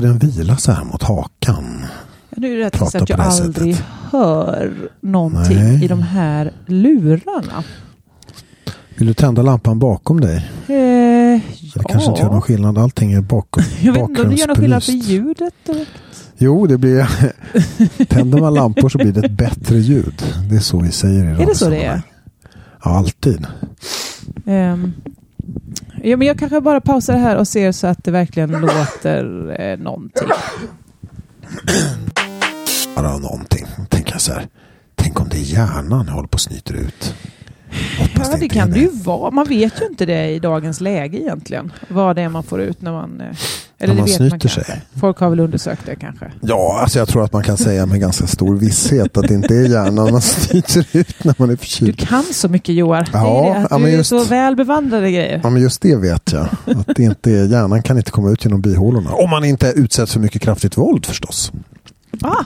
låter den vila så här mot hakan. Nu är det rätt att jag det aldrig sättet. hör någonting Nej. i de här lurarna. Vill du tända lampan bakom dig? Eh, Det ja. kanske inte gör någon skillnad. Allting är bakom. Jag vet inte om det gör någon skillnad för ljudet. eller? Jo, det blir... Tänder man lampor så blir det ett bättre ljud. Det är så vi säger i det så det är? Ja, alltid. Ehm, ja, men jag kanske bara pausar här och ser så att det verkligen låter eh, någonting. Bara någonting. Tänker jag så här. Tänk om det är hjärnan jag håller på och snyter ut. Ja, det kan det ju vara. Man vet ju inte det i dagens läge egentligen. Vad det är man får ut när man... eh, Eller man det vet snyter man sig. Folk har väl undersökt det kanske. Ja, alltså jag tror att man kan säga med ganska stor visshet att det inte är hjärnan man snyter ut när man är Du förkyld. kan så mycket Joar. Ja, det är det. ja, Du men är just- så väl bevandrad i grejer. Ja, men just det vet jag. Att det inte är, hjärnan kan inte komma ut genom bihålorna. Om man inte utsätts för mycket kraftigt våld förstås. Ah.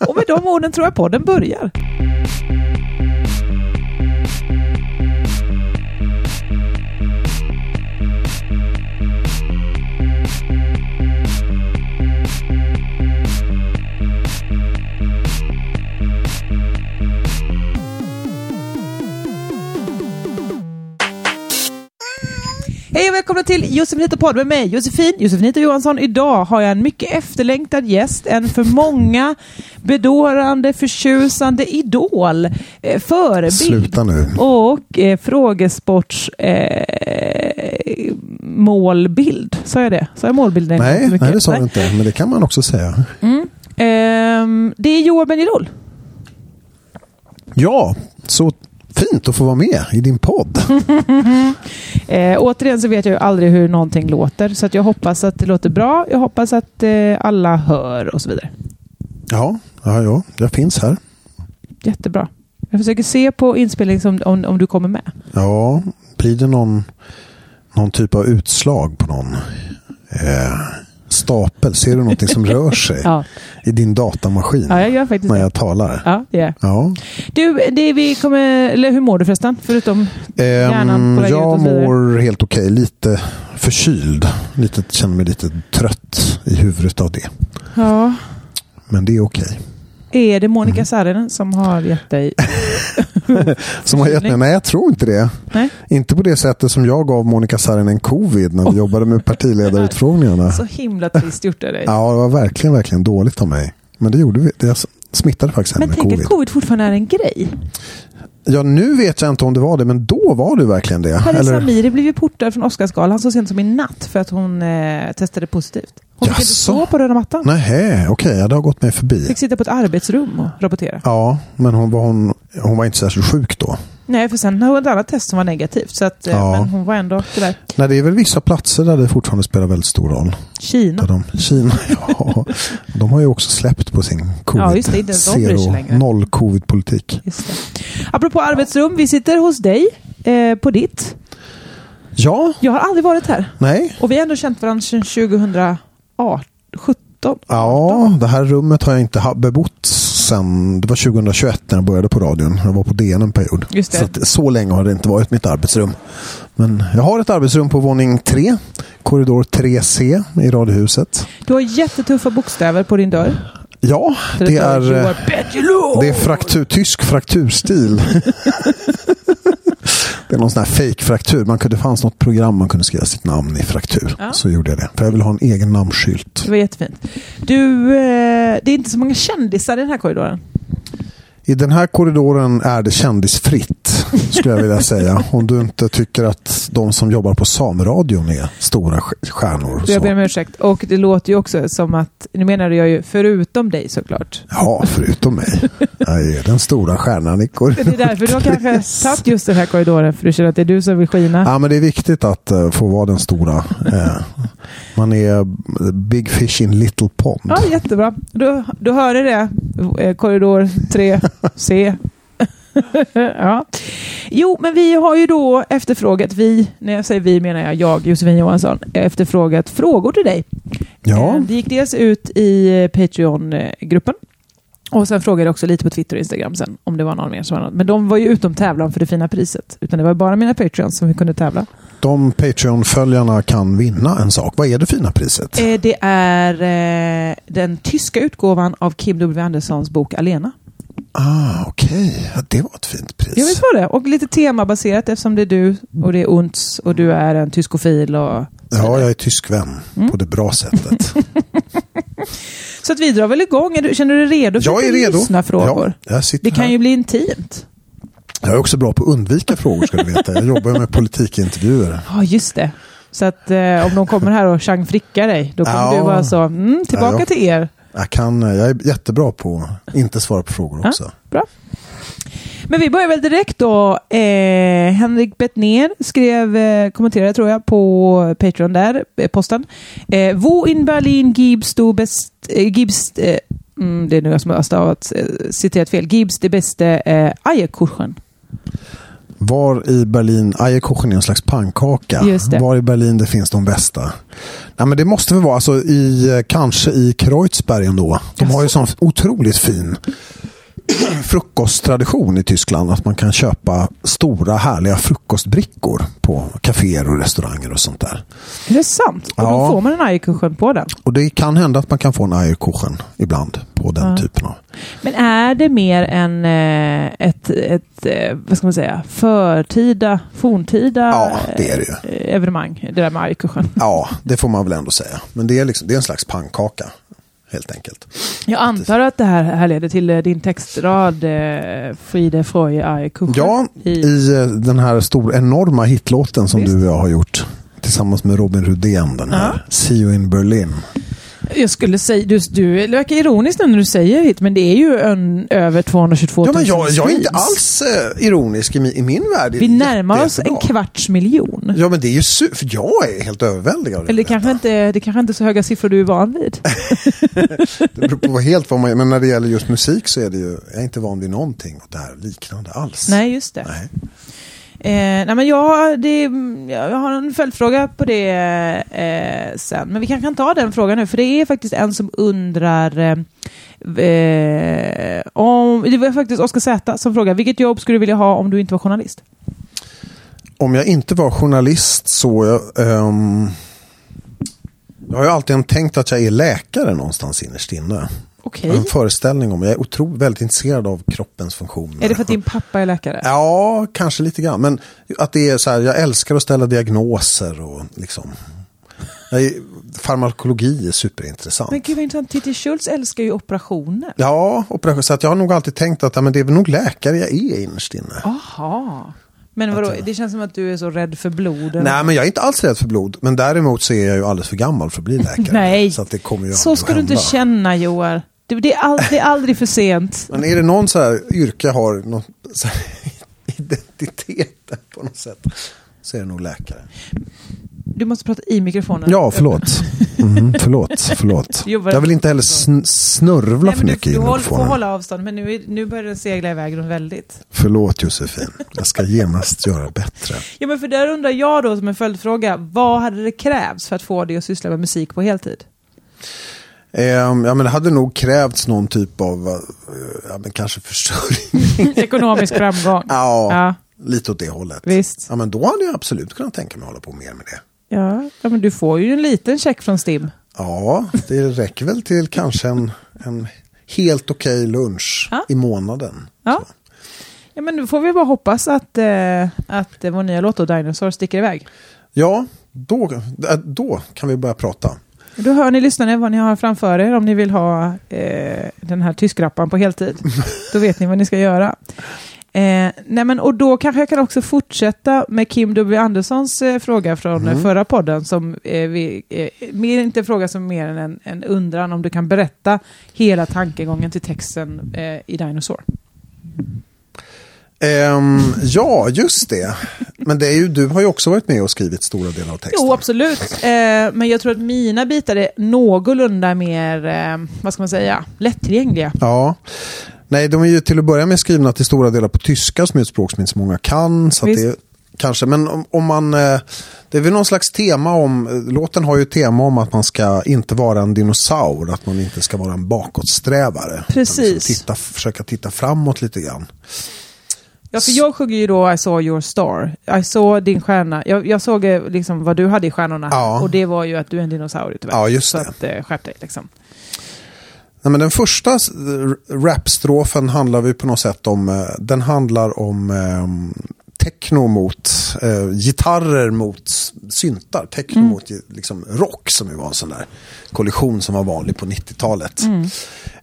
och med de orden tror jag podden börjar. Hej och välkomna till Josefinito podd med mig Josefin, Josefinito Johansson. Idag har jag en mycket efterlängtad gäst, en för många bedårande, förtjusande idol, eh, förebild Sluta nu. och eh, frågesports eh, målbild. Sa jag det? Sa jag målbild? Nej, nej, det sa du inte. Men det kan man också säga. Ehm, det är Johan Bendjelloul. Ja, så fint att få vara med i din podd. Eh, återigen så vet jag ju aldrig hur någonting låter, så att jag hoppas att det låter bra. Jag hoppas att eh, alla hör och så vidare. Ja, ja, ja, jag finns här. Jättebra. Jag försöker se på inspelning som, om, om du kommer med. Ja, blir det någon, någon typ av utslag på någon eh, stapel? Ser du någonting som rör sig Ja, i din datamaskin ja jag gör faktiskt när det. jag talar? Ja, det är. Ja. Du, det vi kommer, eller hur mår du förresten? Förutom hjärnan på jag mår helt okej. Lite förkyld. Lite, känner mig lite trött i huvudet av det. Ja, Men det är okej. Är det Monica Mm. Saarinen som har gett dig... Som har gett mig, nej jag tror inte det. Nej? Inte på det sättet som jag gav Monica Saarinen covid när vi jobbade med partiledarutfrågningarna. Så himla trist gjort av dig. Ja, det var verkligen, verkligen dåligt av mig. Men det gjorde vi. Det smittade faktiskt henne Men med tänk covid. att covid fortfarande är en grej. Ja, nu vet jag inte om det var det, men då var det verkligen det. Paris Eller, Amiri blev ju portad från Oscarsgalan så sent som i natt för att hon eh, testade positivt. Hon fick inte stå på röda mattan. nej, okej, ja, det har gått mig förbi. Fick sitta på ett arbetsrum och rapportera. Ja, men hon var, hon, hon var inte särskilt sjuk då. Nej, för sen hade ett annat test som var negativt. Så att, eh, Ja. Men hon var ändå tyvärr. Nej, det är väl vissa platser där det fortfarande spelar väldigt stor roll. Kina. De, Kina, ja. De har ju också släppt på sin covid. Ja, just det, inte Zero, noll covid-politik. Apropå arbetsrum, vi sitter hos dig eh, på ditt. Ja, Jag har aldrig varit här. nej. Och vi har ändå känt varandra sedan 2017. Ja, det här rummet har jag inte bebott sen, det var 2021 när jag började på radion. Jag var på DN en period. Så, att, så länge har det inte varit mitt arbetsrum. Men jag har ett arbetsrum på våning 3, korridor 3C i Radiohuset. Du har jättetuffa bokstäver på din dörr. Ja, det är, det är fraktur, tysk frakturstil. det är någon sån här fake-fraktur. Man kunde, det fanns något program man kunde skriva sitt namn i fraktur. Ja. Så gjorde jag det. För jag vill ha en egen namnskylt. Det var jättefint. Du, eh, det är inte så många kändisar i den här korridoren. I den här korridoren är det kändisfritt, skulle jag vilja säga. Om du inte tycker att de som jobbar på Sameradion är stora stjärnor. Jag ber Så. om ursäkt. Och det låter ju också som att, nu menar jag ju förutom dig såklart. Ja, förutom mig. Jag är den stora stjärnan i Det är korridoren. därför du har kanske tagit just den här korridoren, för du känner att det är du som vill skina. Ja, men det är viktigt att eh, få vara den stora. Eh, man är big fish in little pond. Ja, jättebra. Du, du hörde det. Eh, Korridor 3C. ja. Jo, men vi har ju då efterfrågat, vi, när jag säger vi menar jag jag, Josefin Johansson, efterfrågat frågor till dig. Ja, Eh, Det gick dels ut i eh, Patreon-gruppen. Och sen frågade jag också lite på Twitter och Instagram sen om det var någon mer som var något. Men de var ju utom tävlan för det fina priset. Utan det var bara mina Patreons som vi kunde tävla. de Patreon-följarna kan vinna en sak. Vad är det fina priset? Eh, det är den tyska utgåvan av Kim W. Anderssons bok Alena. Ah, Okej, ja, det var ett fint pris. Jag visst var det. Och lite temabaserat eftersom det är du och det är Unts och du är en tyskofil. Och Ja, jag är tysk vän Mm. på det bra sättet. Så att vi drar väl igång. Känner du dig redo för Jag är redo. lyssnarfrågor? Ja, jag sitter Det kan här. ju bli intimt. Jag är också bra på att undvika frågor ska du veta. Jag jobbar med politikintervjuer. Ja, just det. Så att eh, om de kommer här och Chang frickar dig, då kommer Ja. du vara så, mm, tillbaka Ja, till er. Jag, kan, jag är jättebra på att inte svara på frågor Ja. också. Bra. Men vi börjar väl direkt då. Eh, Henrik Bettner skrev, eh, kommenterade tror jag, på Patreon där, eh, posten. Eh, Wo in Berlin gibst du best, eh, gibst, eh, mm, det är nu jag som har stavat, eh, citerat fel, gibst det bästa eh, Eierkuchen. Var i Berlin, Eierkuchen är en slags pannkaka. Var i Berlin det finns de bästa. Nej, men det måste väl vara alltså i, eh, kanske i Kreuzberg ändå. De har ju sån otroligt fin frukosttradition i Tyskland. Att man kan köpa stora härliga frukostbrickor på kaféer och restauranger och sånt där. Är det sant? Och då Ja. får man en Eierkuchen på den. Och det kan hända att man kan få en Eierkuchen ibland på den Ja. typen av. Men är det mer än eh, ett, ett eh, vad ska man säga, förtida, forntida Ja, det är det ju. eh, evenemang, det där med Eierkuchen? Ja, det får man väl ändå säga. Men det är, liksom, det är en slags pannkaka. Helt enkelt. Jag antar att det här, leder till eh, din textrad Friede Freude Eierkuchen. Ja, I, i eh, den här stora enorma hitlåten som Visst. du och jag har gjort. Tillsammans med Robin Rudén. Den här. See you in Berlin. Jag skulle säga, du, du det verkar ironiskt när du säger hit, men det är ju en, över 222 000 Ja, men jag, jag är inte alls eh, ironisk i min, i min värld. är Vi närmar oss en kvarts miljon. Ja, men det är ju su- för jag är helt överväldigad Eller det kanske, inte, det kanske inte är så höga siffror du är van vid. Det beror på helt vad man är. Men när det gäller just musik så är det ju, jag är inte van vid någonting åt det här liknande alls. Nej, just det. Nej. Eh, nej, men jag, det, jag har en följdfråga på det eh, sen. Men vi kanske kan ta den frågan nu. För det är faktiskt en som undrar eh, eh, om... Det var faktiskt Oskar Z som frågade, Vilket jobb skulle du vilja ha om du inte var journalist? Om jag inte var journalist så... Jag, ehm, jag har ju alltid tänkt att jag är läkare någonstans innerst inne. Har en föreställning om, jag är otroligt väldigt intresserad av kroppens funktioner. Är det för att din pappa är läkare? Ja, kanske lite grann. Men att det är så här, jag älskar att ställa diagnoser och liksom. Är, farmakologi är superintressant. Men gud vad intressant. Titti Schultz älskar ju operationer. Ja, operation. Så att jag har nog alltid tänkt att ja, men det är väl nog läkare jag är innerst inne. Aha. Men vadå, det känns som att du är så rädd för blod. eller? Nej, men jag är inte alls rädd för blod. Men däremot så är jag ju alldeles för gammal för att bli läkare. Nej. Så att det kommer ju Så ska att du inte hända. känna Joar. Det, det, är all, det är aldrig för sent. Men är det någon så här yrke har någon så här identitet på något sätt. Så är det nog läkare. Du måste prata i mikrofonen. Ja, förlåt. Mm, förlåt, förlåt. Jag vill inte heller sn- snörvla Nej, för men du, mycket i du håll, får mikrofonen. hålla avstånd, men nu, är- nu börjar den segla iväg något väldigt. Förlåt Josefin. Jag ska genast göra bättre. Ja, men för där undrar jag då som en följdfråga, vad hade det krävts för att få dig att syssla med musik på heltid? Ehm, ja, men det hade nog krävts någon typ av, eh, ja, men kanske försörjning. Ekonomisk framgång. Ja, Ja. lite åt det hållet. Visst. Ja, men då hade jag absolut kunnat tänka mig att hålla på mer med det. Ja, ja, men du får ju en liten check från STIM. Ja, det räcker väl till kanske en, en helt okej lunch Ja. i månaden. Ja. Ja, men nu får vi bara hoppas att, eh, att eh, vår nya låt då, Dinosaur sticker iväg. Ja, då, äh, då kan vi börja prata. Då hör ni lyssnare vad ni har framför er om ni vill ha eh, den här tyskrappan på heltid. Då vet ni vad ni ska göra. Eh, nej men, och då kanske jag kan också fortsätta med Kim W. Anderssons eh, fråga från eh, förra podden. Som eh, vi, eh, mer, inte en fråga som mer än en, en undran om du kan berätta hela tankegången till texten eh, i Dinosaur. Ehm, ja, just det. Men det är ju, du har ju också varit med och skrivit stora delar av texten. Jo, absolut. Eh, men jag tror att mina bitar är någorlunda mer, eh, vad ska man säga, lättillgängliga. Ja. Nej, de är ju till att börja med skrivna till stora delar på tyska som är ett språk som inte så många kan. Så det, kanske, men om, om man, eh, det är väl någon slags tema om, låten har ju tema om att man ska inte vara en dinosaur, att man inte ska vara en bakåtsträvare. Utan Precis. Liksom titta, försöka titta framåt lite grann. Ja, för jag sjunger ju då I saw your star. I saw din stjärna. Jag, jag såg eh, liksom vad du hade i stjärnorna. Ja. Och det var ju att du är en dinosaurie tyvärr. Ja, just Så det. att, eh, skärp dig liksom. Nej, men den första rapstrofen handlar vi på något sätt om. eh, Den handlar om eh, techno mot eh, gitarrer mot syntar. Techno Mm. mot liksom, rock som ju var en sån där kollision som var vanlig på 90-talet. Mm.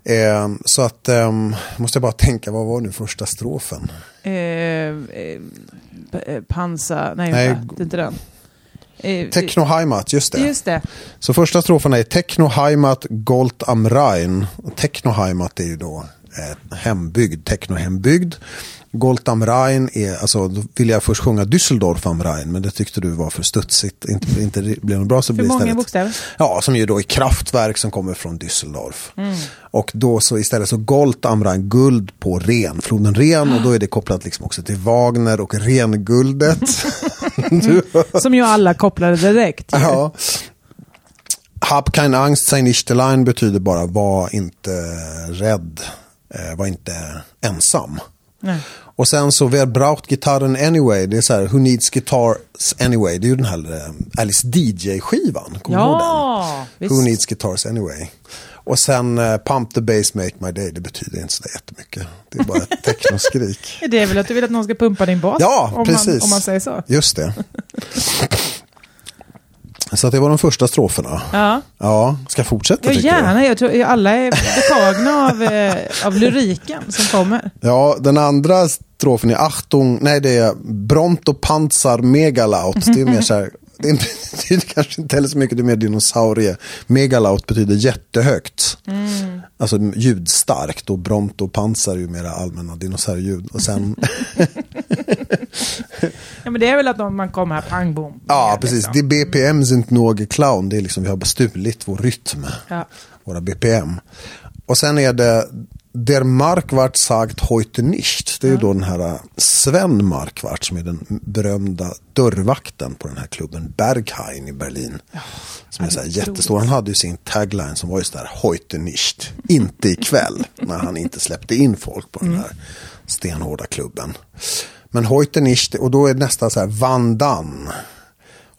Eh, så att, eh, måste jag bara tänka, vad var nu första strofen? Eh, eh, eh, pansa... Nej, Nej, det är inte den. Techno Heimat, just det. Just det. Så första strofen är Techno Heimat Gold am Rhein. Techno Heimat är ju då hembygd, techno-hembygd. Gold am Rhein är, alltså då ville jag först sjunga Düsseldorf am Rhein, men det tyckte du var för studsigt. Inte, inte blev något bra så För blir det många istället. bokstäver. Ja, som ju då är kraftverk som kommer från Düsseldorf. Mm. Och då så istället så Gold am Rhein, guld på Ren, floden Ren. Och då är det kopplat liksom också till Wagner och Renguldet. du, Som ju alla kopplade direkt. Ja. Hab kein Angst, sei nicht allein betyder bara var inte rädd, eh, var inte ensam. Nej. Och sen så, wer braucht gitarren anyway? Det är så här, who needs guitars anyway? Det är ju den här eh, Alice DJ-skivan. Kommer du ihåg den? Ja, visst. Who needs guitars anyway? Och sen eh, Pump the bass make my day, det betyder inte så jättemycket. Det är bara ett technoskrik. Det är väl att du vill att någon ska pumpa din bas? Ja, om precis. Man, om man säger så. Just det. Så det var de första stroferna. Ja, Ja, ska jag fortsätta ja gärna. Jag tror alla är betagna av, eh, av lyriken som kommer. Ja, den andra strofen är Achtung, nej det är Bronto Panzer Megalaut. Det är mer så här, det betyder kanske inte heller så mycket, det är mer dinosaurie. Megalaut betyder jättehögt. Alltså ljudstarkt och Bronto Panzer är ju mera allmänna dinosaurieljud. Och sen, Ja, men det är väl att man kommer här, pang bom. ja precis, liksom. det är BPM sind någe clown. Det är liksom, vi har bara stulit vår rytm. Ja. våra BPM. Och sen är det Der Marquardt sagt heute nicht. Det är ju då den här äh, Sven Marquardt som är den berömda dörrvakten på den här klubben Berghain i Berlin. Som är så här jättestor. Han hade ju sin tagline som var just där heute nicht. Inte ikväll. när han inte släppte in folk på den här stenhårda klubben. Men heute nicht, och då är nästa så här vandan.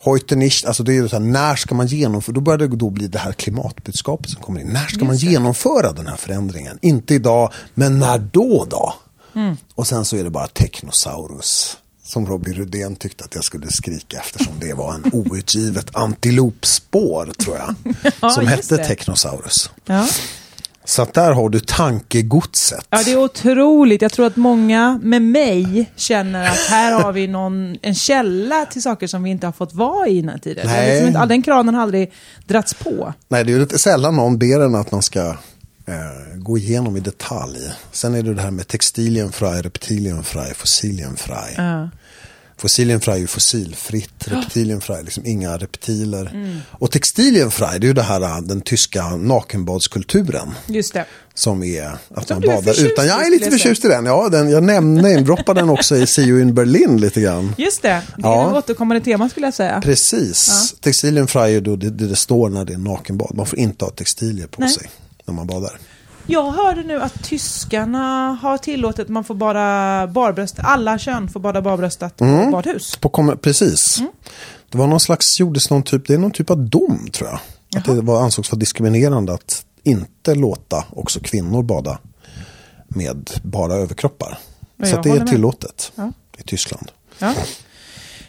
Heute nicht, alltså det är så här, när ska man genomföra, då börjar det då bli det här klimatbudskapet som kommer in. När ska man genomföra den här förändringen? Inte idag, men när då då? Och sen så är det bara Technosaurus. Som Robin Rudén tyckte att jag skulle skrika eftersom det var en outgivet antilopspår tror jag. Ja, som hette det. Technosaurus. Ja. Så att där har du tankegodset. ja, det är otroligt. Jag tror att många med mig känner att här har vi någon, en källa till saker som vi inte har fått vara i innan tidigare. Det har Nej. Liksom inte, all den kranen har aldrig dratts på. Nej, det är ju lite sällan någon ber en att man ska eh, gå igenom i detalj. Sen är det det här med textilienfrei, reptilienfrei, fossilienfrei. Ja. Fossilienfrei är ju fossilfritt, reptilienfrei, liksom inga reptiler. Och textilienfrei, det är ju det här, äh, den tyska nakenbadskulturen. Just det. Som är att Som man badar utan. Jag är lite förtjust i den. Ja, den jag nämnde, droppade den också i See You in Berlin lite grann. Just det. Det är Ja. ett återkommande tema skulle jag säga. Precis. Textilienfrei är då det, det det står när det är nakenbad. Man får inte ha textilier på Nej. sig när man badar. Jag hörde nu att tyskarna har tillåtit att man får bada barbröst. Alla kön får bada barbröstat Mm. badhus. På precis. Mm. Det var någon slags, gjordes någon typ, det är någon typ av dom tror jag. Att det var, ansågs vara diskriminerande att inte låta också kvinnor bada med bara överkroppar. Så det är tillåtet Ja. i Tyskland. Ja.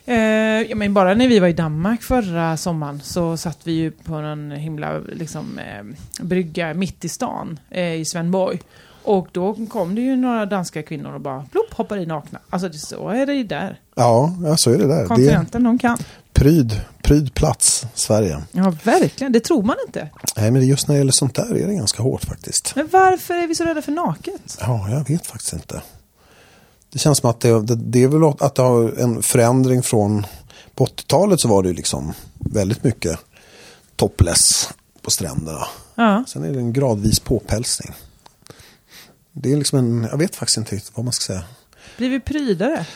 Eh, ja, men bara när vi var i Danmark förra sommaren så satt vi ju på en himla liksom, eh, brygga mitt i stan eh, i Svenborg. Och då kom det ju några danska kvinnor och bara plopp, hoppade i nakna. Alltså det, så är det ju där. Ja, ja så är det där. Det är Kontinenten, de kan. pryd, pryd plats, Sverige. Ja, verkligen. Det tror man inte. Nej, men just när det gäller sånt där är det ganska hårt faktiskt. Men varför är vi så rädda för naket? Ja, jag vet faktiskt inte. Det känns som att det, det, det är väl att det har en förändring från på 80-talet så var det ju liksom väldigt mycket topless på stränderna. Ja. Sen är det en gradvis påpälsning. Det är liksom en, jag vet faktiskt inte riktigt vad man ska säga. Blir vi prydare?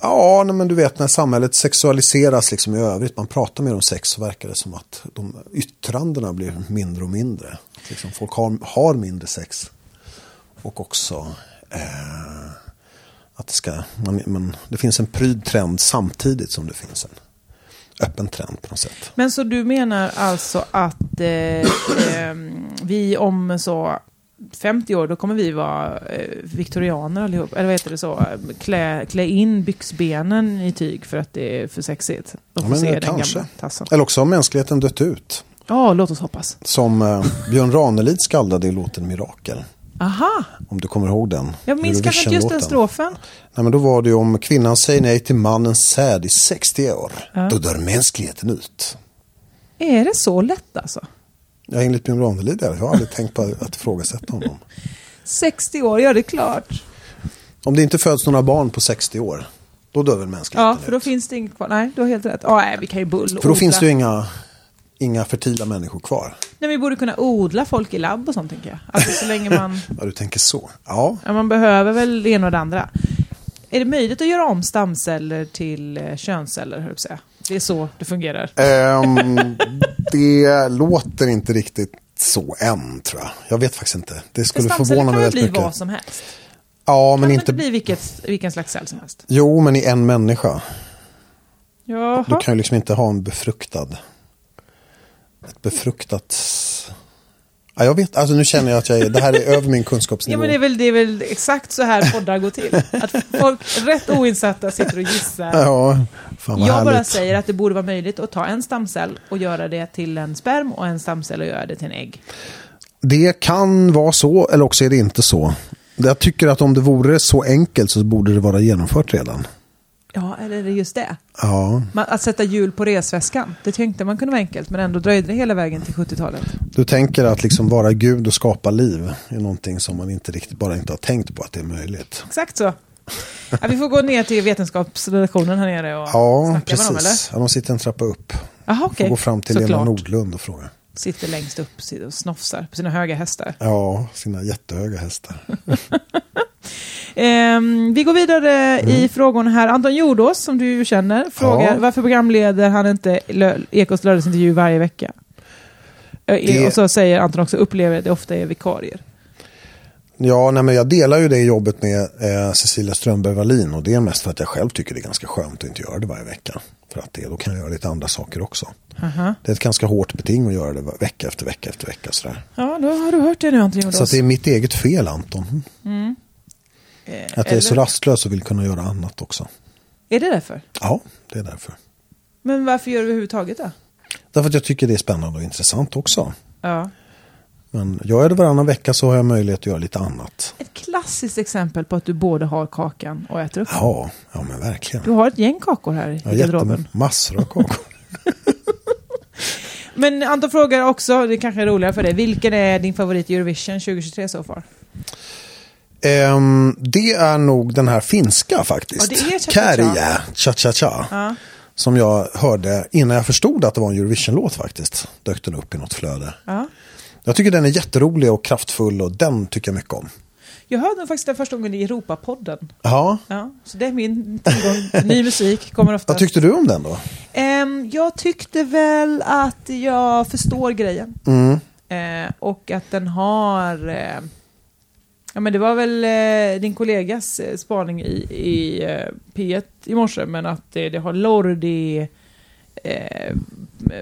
Ja, nej, men du vet när samhället sexualiseras liksom i övrigt, man pratar mer om sex så verkar det som att de yttrandena blir mindre och mindre. Liksom folk har, har mindre sex. Och också eh, att det, ska, man, man, det finns en pryd trend samtidigt som det finns en öppen trend på något sätt. Men så du menar alltså att eh, eh, vi om så 50 år, då kommer vi vara eh, viktorianer allihop. Eller vad heter det så? Klä, klä in byxbenen i tyg för att det är för sexigt. Och Ja, få men se den gamla tassen. Eller också har mänskligheten dött ut. Ja, låt oss hoppas. Som eh, Björn Ranelid skaldade i låten Mirakel. Aha, Om du kommer ihåg den. jag minns kanske inte just den strofen. Nej, men då var det ju om kvinnan säger nej till mannens säd i 60 år. Ja. Då dör mänskligheten ut. Är det så lätt alltså? Ja, enligt Björn Ranelid. Jag har aldrig tänkt på att ifrågasätta honom. 60 år, ja det är klart. Om det inte föds några barn på 60 år, då dör väl mänskligheten Ja, för då ut. finns det inget kvar. Nej, du har helt rätt. Ja, nej, vi kan ju bull För då finns det ju inga, inga fertila människor kvar. Nej, vi borde kunna odla folk i labb och sånt, tänker jag. Alltså så länge man... Ja, du tänker så. Ja, Ja, man behöver väl det ena och det andra. Är det möjligt att göra om stamceller till eh, könsceller, höll jag säga? Det är så det fungerar. Ehm, det låter inte riktigt så än, tror jag. Jag vet faktiskt inte. Det skulle Stamceller förvåna kan mig väl bli väldigt vad mycket. som helst? Ja, Men det inte... inte bli vilket, vilken slags cell som helst? Jo, men i en människa. Du Jaha. kan ju liksom inte ha en befruktad... Ett befruktat... Ja, jag vet, alltså nu känner jag att jag är, det här är över min Ja, kunskapsnivå. men det är, väl, det är väl exakt så här poddar går till. Att folk, rätt oinsatta, sitter och gissar. Ja, fan vad Jag härligt. bara säger att det borde vara möjligt att ta en stamcell och göra det till en sperm och en stamcell och göra det till en ägg. Det kan vara så, eller också är det inte så. Jag tycker att om det vore så enkelt så borde det vara genomfört redan. Ja, eller är det just det? Ja, Man, att sätta hjul på resväskan, det tänkte man kunde vara enkelt, men ändå dröjde det hela vägen till 70-talet. du tänker att liksom vara Gud och skapa liv är någonting som man inte riktigt bara inte har tänkt på att det är möjligt. Exakt så. Ja, vi får gå ner till vetenskapsredaktionen här nere och Ja, snacka med dem, eller? precis. Ja, de sitter en trappa upp. Jaha, Får okej. gå fram till Lena. Nordlund och fråga. Sitter längst upp och snofsar på sina höga hästar. Ja, sina jättehöga hästar. Ehm, vi går vidare i frågorna här. Anton Jordås, som du känner, frågar Ja. varför programleder han inte Ekots lördagsintervju varje vecka? Eh, Det- Och så säger Anton också, upplever det ofta är vikarier. Ja, nej, men jag delar ju det jobbet med eh, Cecilia Strömberg Wallin och det är mest för att jag själv tycker det är ganska skönt att inte göra det varje vecka. För att det, då kan jag göra lite andra saker också. Aha. Det är ett ganska hårt beting att göra det vecka efter vecka efter vecka. Sådär. Ja, då har du hört det nu Anton Jordås. Så det är mitt eget fel Anton. Eh, Att jag är eller- så rastlös och vill kunna göra annat också. Är det därför? Ja, det är därför. Men varför gör du överhuvudtaget det? Därför att jag tycker det är spännande och intressant också. Ja. Men gör jag det varannan vecka så har jag möjlighet att göra lite annat. Ett klassiskt exempel på att du både har kakan och äter upp. Ja, ja men verkligen. Du har ett gäng kakor här i Jag garderoben. massor av kakor. Men Anton frågar också, det kanske är roligare för dig, vilken är din favorit i Eurovision 2023 so far? Ehm, det är nog den här finska faktiskt. Ja. Kärja, cha-cha-cha. Ja. Som jag hörde innan jag förstod att det var en Eurovision-låt faktiskt. Dök den upp i något flöde. Ja. Jag tycker den är jätterolig och kraftfull och den tycker jag mycket om. Jag hörde den faktiskt den första gången i Europapodden. Ja, Ja, så det är min tillgång till ny musik. Kommer ofta. vad tyckte du om den då? Ehm, jag tyckte väl att jag förstår grejen. Mm. Eh, och att den har... Eh, ja, men det var väl eh, din kollegas eh, spaning i, i eh, P1 i morse, men att det, det har Lordi... Eh,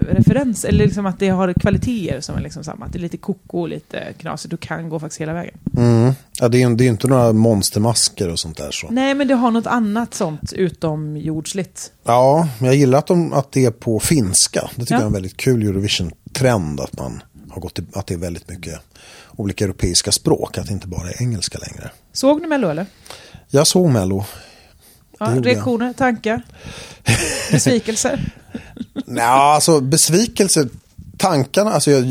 referens, eller liksom att det har kvaliteter som är liksom samma. Att det är lite koko och lite knasigt och kan gå faktiskt hela vägen. Mm. Ja, det är ju det är ju inte några monstermasker och sånt där. Så. Nej, men det har något annat sånt utomjordsligt. Ja, men jag gillar att, de, att det är på finska. Det tycker Ja. jag är en väldigt kul Eurovision-trend. Att, man har gått till, att det är väldigt mycket olika europeiska språk. Att det inte bara är engelska längre. Såg ni Mello eller? Jag såg Mello. Ja, gjorde jag. reaktioner, tankar, besvikelser? Nej, alltså besvikelse. Tankarna, alltså jag,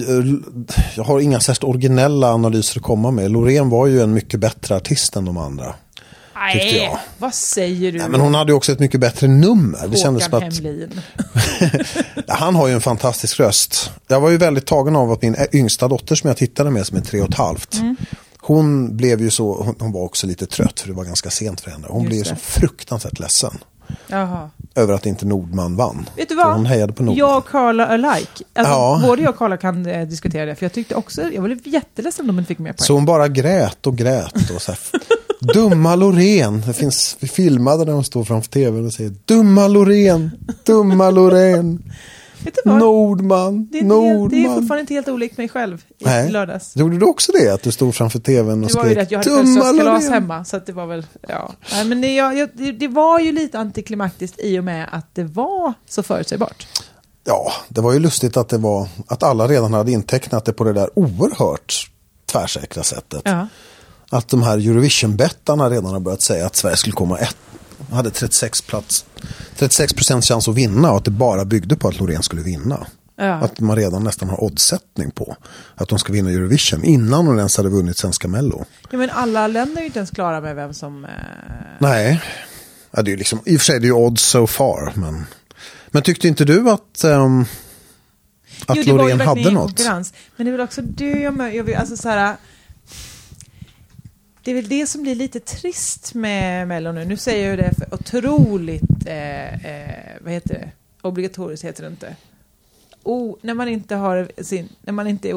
jag har inga särskilt originella analyser att komma med. Loreen var ju en mycket bättre artist än de andra. Tyckte jag. vad säger du? Nej, men hon hade ju också ett mycket bättre nummer. Det kändes som att, han har ju en fantastisk röst. Jag var ju väldigt tagen av att min yngsta dotter som jag tittade med som är tre och ett halvt. Mm. Hon blev ju så, hon, var också lite trött för det var ganska sent för henne. Hon Just blev ju så fruktansvärt ledsen. Jaha. Över att inte Nordman vann. Vet du vad? Hon hejade på Nordman. Jag och Carla alike. Alltså, Ja. Både jag och Carla kan eh, diskutera det. För jag tyckte också, jag blev jätteledsen om de inte fick med poäng. Så hon bara grät och grät och så Dumma Loreen. Det finns vi filmade när hon står framför tvn och säger Dumma Loreen, Dumma Loreen. Nordman, det, är inte helt, det är Nordman. fortfarande inte helt olikt mig själv i Nej. lördags. Gjorde du också det? Att du stod framför tvn och Det var ju det skrek att jag hade Dumma Loreen. hemma. Så det var väl, ja. Nej, men det, jag, jag, det, det var ju lite antiklimaktiskt i och med att det var så förutsägbart. Ja, det var ju lustigt att det var att alla redan hade intecknat det på det där oerhört tvärsäkra sättet. Ja. Att de här Eurovision-bettarna redan har börjat säga att Sverige skulle komma ett, hade 36 plats, 36 procents chans att vinna och att det bara byggde på att Loreen skulle vinna. Ja. Att man redan nästan har oddsättning på att de ska vinna Eurovision innan de ens hade vunnit Svenska Mello. Ja, men alla länder är ju inte ens klara med vem som... Eh, Nej, ja, det är liksom, i och för sig är det ju odds so far. Men, men tyckte inte du att, ehm, att jo, Loreen hade något? Men det är väl också du jag jag vill, alltså så här, Det är väl det som blir lite trist med Mello nu. Nu säger jag det för otroligt, eh, eh, vad heter det? Obligatoriskt heter det inte. O, när man inte har sin, när man inte är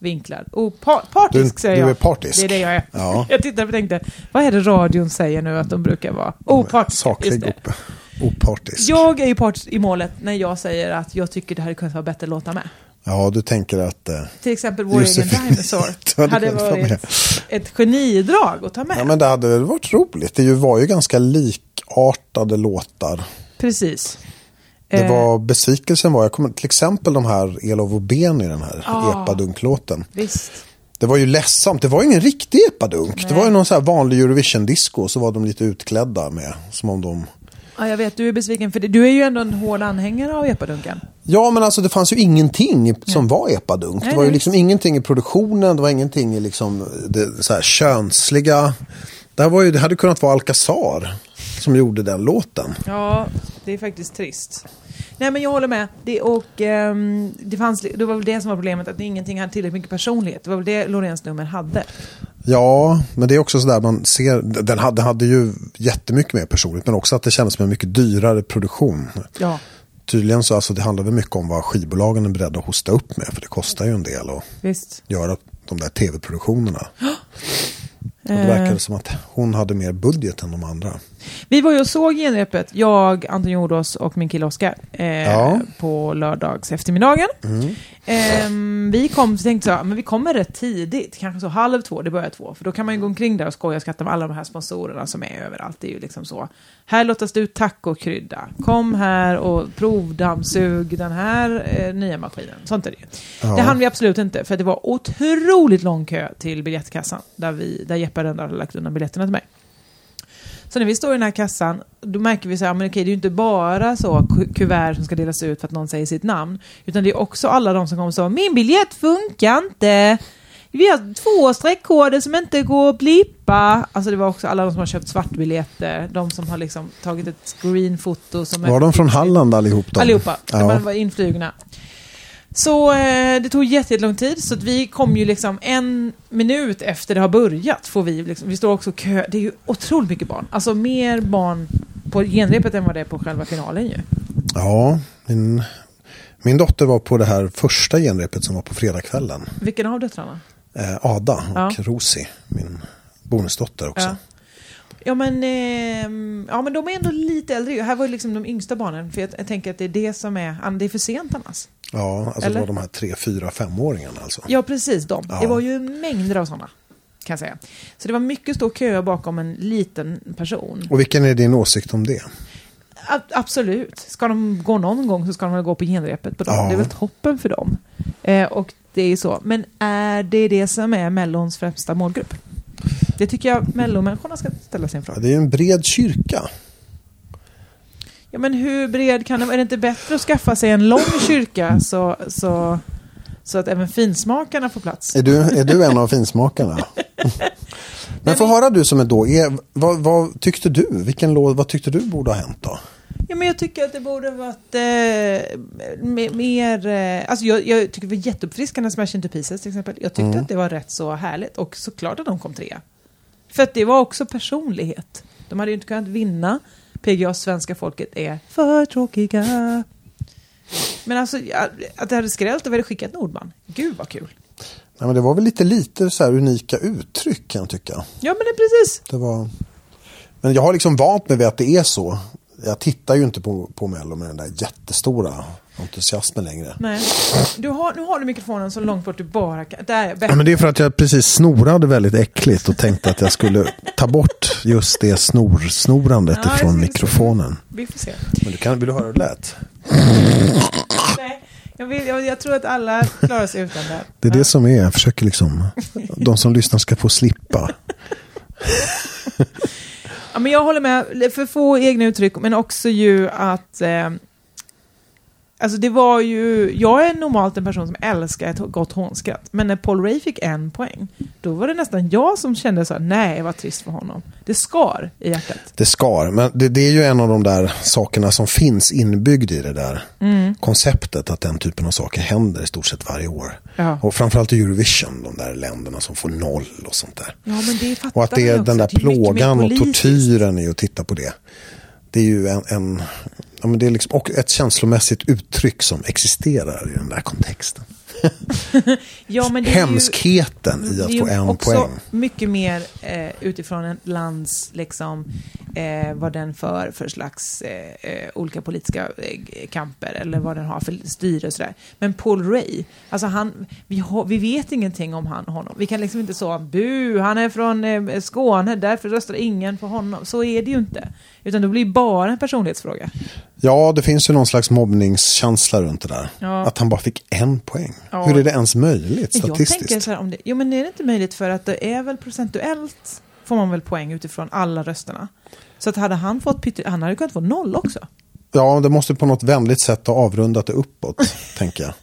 ovinklad. Opartisk Du- säger du jag. är partisk. Det är det jag är. Ja. Jag tittade och tänkte, vad är det radion säger nu att de brukar vara? Opartisk. Saklig och opartisk. Jag är ju part i målet när jag säger att jag tycker det hade kunnat vara bättre låtar med. Ja, du tänker att... Eh, Till exempel vår egen Dinosaur hade varit ett genidrag att ta med. ja, men det hade väl varit roligt. Det var ju ganska likartade låtar. Precis. Det Eh, var, besvikelsen var, jag kommer, till exempel de här Elov och Ben i den här Ah. epadunklåten. Visst. Det var ju ledsamt, det var ju ingen riktig epadunk. Det Nej. var ju någon så här vanlig Eurovision-disco och så var de lite utklädda med. Som om de... Ja, jag vet, du är besviken för det. du är ju ändå en hård anhängare av epadunken. Ja, men alltså det fanns ju ingenting som var epadunk. Nej, det var ju nej, liksom ingenting i produktionen, det var ingenting i liksom det så här könsliga. Det, här var ju, det hade kunnat vara Alcazar som gjorde den låten. Ja, det är faktiskt trist. Nej, men jag håller med. Det, och, ehm, det, fanns, det var väl det som var problemet, att ingenting hade tillräckligt mycket personlighet. Det var väl det Loreens nummer hade. Ja, men det är också sådär man ser, den hade, hade ju jättemycket mer personligt men också att det kändes som en mycket dyrare produktion. Ja, Tydligen så alltså det handlar väl mycket om vad skivbolagen är beredda att hosta upp med för det kostar ju en del att visst. göra de där tv-produktionerna. Och det Eh. verkade som att hon hade mer budget än de andra. Vi var ju och såg genrepet, jag, Anton Jordås och min kille Oskar, eh, Ja. på lördags eftermiddagen. Mm. Ehm, vi kom, så tänkte jag, men vi kommer rätt tidigt, kanske så halv två, det börjar två, för då kan man ju gå omkring där och skoja och skratta med alla de här sponsorerna som är överallt. Det är ju liksom så. Här lottas ut tacokrydda. Kom här och provdammsug den här eh, nya maskinen. Sånt är det ju. Ja. Det hann vi absolut inte, för det var otroligt lång kö till biljettkassan, där, vi, där Jeppe hade lagt undan biljetterna till mig. Så när vi står i den här kassan, då märker vi så här, men okej, det är ju inte bara så ku- kuvert som ska delas ut för att någon säger sitt namn, utan det är också alla de som kommer och säger min biljett funkar inte. Vi har två streckkoder som inte går att blippa. Alltså det var också alla de som har köpt svartbiljetter, de som har liksom tagit ett screenfoto som Var de från Halland allihop? Då? Allihopa, Ja. de var influgna. Så eh, det tog jätte- jättelång tid, så att vi kom ju liksom en minut efter det har börjat. Får vi, liksom, vi står också kö, det är ju otroligt mycket barn. Alltså mer barn på genrepet än vad det är på själva finalen ju. Ja, min, min dotter var på det här första genrepet som var på fredagskvällen. Vilken av döttrarna? Eh, Ada och Ja. Rosie, min bonusdotter också. Ja. Ja men, ehm, ja men de är ändå lite äldre ju. Här var ju liksom de yngsta barnen. För jag, jag tänker att det är det som är, det är för sent annars. Ja, alltså Eller? det var de här tre, fyra, femåringarna alltså. Ja, precis de. Ja. Det var ju mängder av sådana, kan jag säga. Så det var mycket stor kö bakom en liten person. Och vilken är din åsikt om det? A- absolut. Ska de gå någon gång så ska de väl gå på genrepet på dem. Ja. Det är väl toppen för dem. Eh, och det är ju så. Men är det det som är Mellons främsta målgrupp? Det tycker jag Mellomänniskorna ska ställa sin Ja, fråga. det är ju en bred kyrka. Ja, men hur bred kan vara? Är det inte bättre att skaffa sig en lång kyrka så, så, så att även finsmakarna får plats? Är du, är du en av finsmakarna? Men få höra du som är då, är, vad, vad tyckte du? Vilken låt, vad tyckte du borde ha hänt då? Ja, men jag tycker att det borde varit eh, me- mer... Eh, alltså jag, jag tycker det var jätteuppfriskande Smash Into Pieces till exempel. Jag tyckte att det var rätt så härligt. Och såklart att de kom trea. För att det var också personlighet. De hade ju inte kunnat vinna. PGAs svenska folket är för tråkiga. Men alltså, att det hade skrällt och vi hade skickat Nordman. Gud vad kul. Nej, men det var väl lite, lite så unika uttryck kan jag tycka. Ja, men det precis. Det var... Men jag har liksom vant mig vid att det är så. Jag tittar ju inte på, på Mello med den där jättestora entusiasmen längre. Nej. Du har, nu har du mikrofonen så långt bort du bara kan. Där, ja, men det är för att jag precis snorade väldigt äckligt och tänkte att jag skulle ta bort just det snorsnorandet ja, ifrån mikrofonen. Vi får se. Men du kan, vill du höra hur det lät? Nej. Jag, vill, jag, jag, tror att alla klarar sig utan det. Det är det som är, jag försöker liksom, de som lyssnar ska få slippa. ja, men jag håller med, för få egna uttryck, men också ju att eh, Alltså det var ju, jag är normalt en person som älskar ett gott hånskratt. Men när Paul Ray fick en poäng, då var det nästan jag som kände så här, nej vad trist för honom. Det skar i hjärtat. Det skar, men det, det är ju en av de där sakerna som finns inbyggd i det där mm. konceptet. Att den typen av saker händer i stort sett varje år. Ja. Och framförallt i Eurovision, de där länderna som får noll och sånt där. Ja, men det och att det är den där plågan och tortyren i att titta på det. Det är ju en, en ja, men det är liksom, och ett känslomässigt uttryck som existerar i den där kontexten. ja, men Hemskheten ju, i att få en också poäng. mycket mer eh, utifrån ett lands, liksom, eh, vad den för för slags eh, eh olika politiska eh, kamper eller vad den har för styre och sådär. Men Paul Ray, alltså han, vi, har, vi vet ingenting om han, honom. Vi kan liksom inte så, bu, han är från eh, Skåne, därför röstar ingen på honom. Så är det ju inte. Utan det blir bara en personlighetsfråga. Ja, det finns ju någon slags mobbningskänsla runt det där. Ja. Att han bara fick en poäng. Ja. Hur är det ens möjligt statistiskt? Jag tänker så här, om det, jo, men är det inte möjligt för att det är väl procentuellt får man väl poäng utifrån alla rösterna. Så att hade han fått pytte, han hade kunnat få noll också. Ja, det måste på något vänligt sätt ha avrundat det uppåt, tänker jag.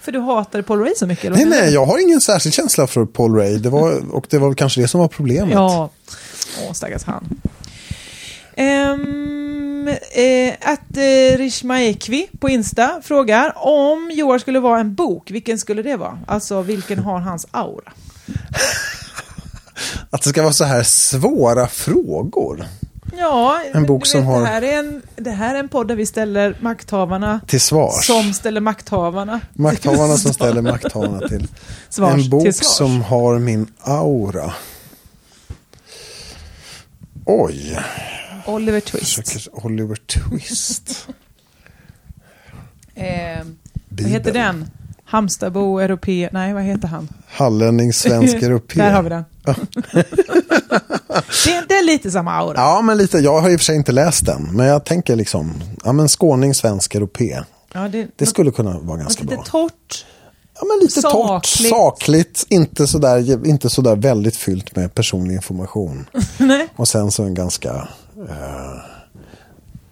För du hatade Paul Ray så mycket? Eller? Nej, nej, jag har ingen särskild känsla för Paul Ray. Det var, och det var kanske det som var problemet. Ja, åh stackars han. Um, eh, att eh, Rishma Ekvi på Insta frågar om Joar skulle vara en bok, vilken skulle det vara? Alltså vilken har hans aura? att det ska vara så här svåra frågor. Ja, en bok som vet, har... det, här är en, det här är en podd där vi ställer makthavarna till svars. Som ställer makthavarna. Makthavarna som ställer makthavarna till svars. En bok till som har min aura. Oj. Oliver Twist. Oliver Twist. eh, vad heter den? Hamstabo, europe... Nej, vad heter han? Hallänning, svensk, europe. Där har vi den. det, det, är lite samma aura. Ja, men lite. Jag har i och för sig inte läst den. Men jag tänker liksom, ja men skåning, svensk, europe. Ja, det, det skulle kunna vara ganska lite bra. Lite torrt. Ja, men lite sakligt. torrt, sakligt, inte sådär, inte sådär väldigt fyllt med personlig information. Nej. Och sen så en ganska, eh,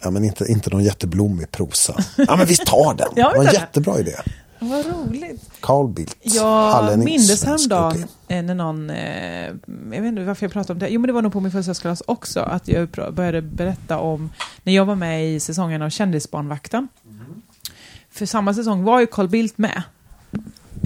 ja men inte, inte någon jätteblommig prosa. Ja men vi tar den, det var en jättebra idé. Vad roligt. Carl Bildt. Jag mindes häromdagen eh, när någon, eh, jag vet inte varför jag pratade om det, jo men det var nog på min födelsedagsklass också, att jag började berätta om när jag var med i säsongen av Kändisbarnvakten. Mm. För samma säsong var ju Carl Bildt med.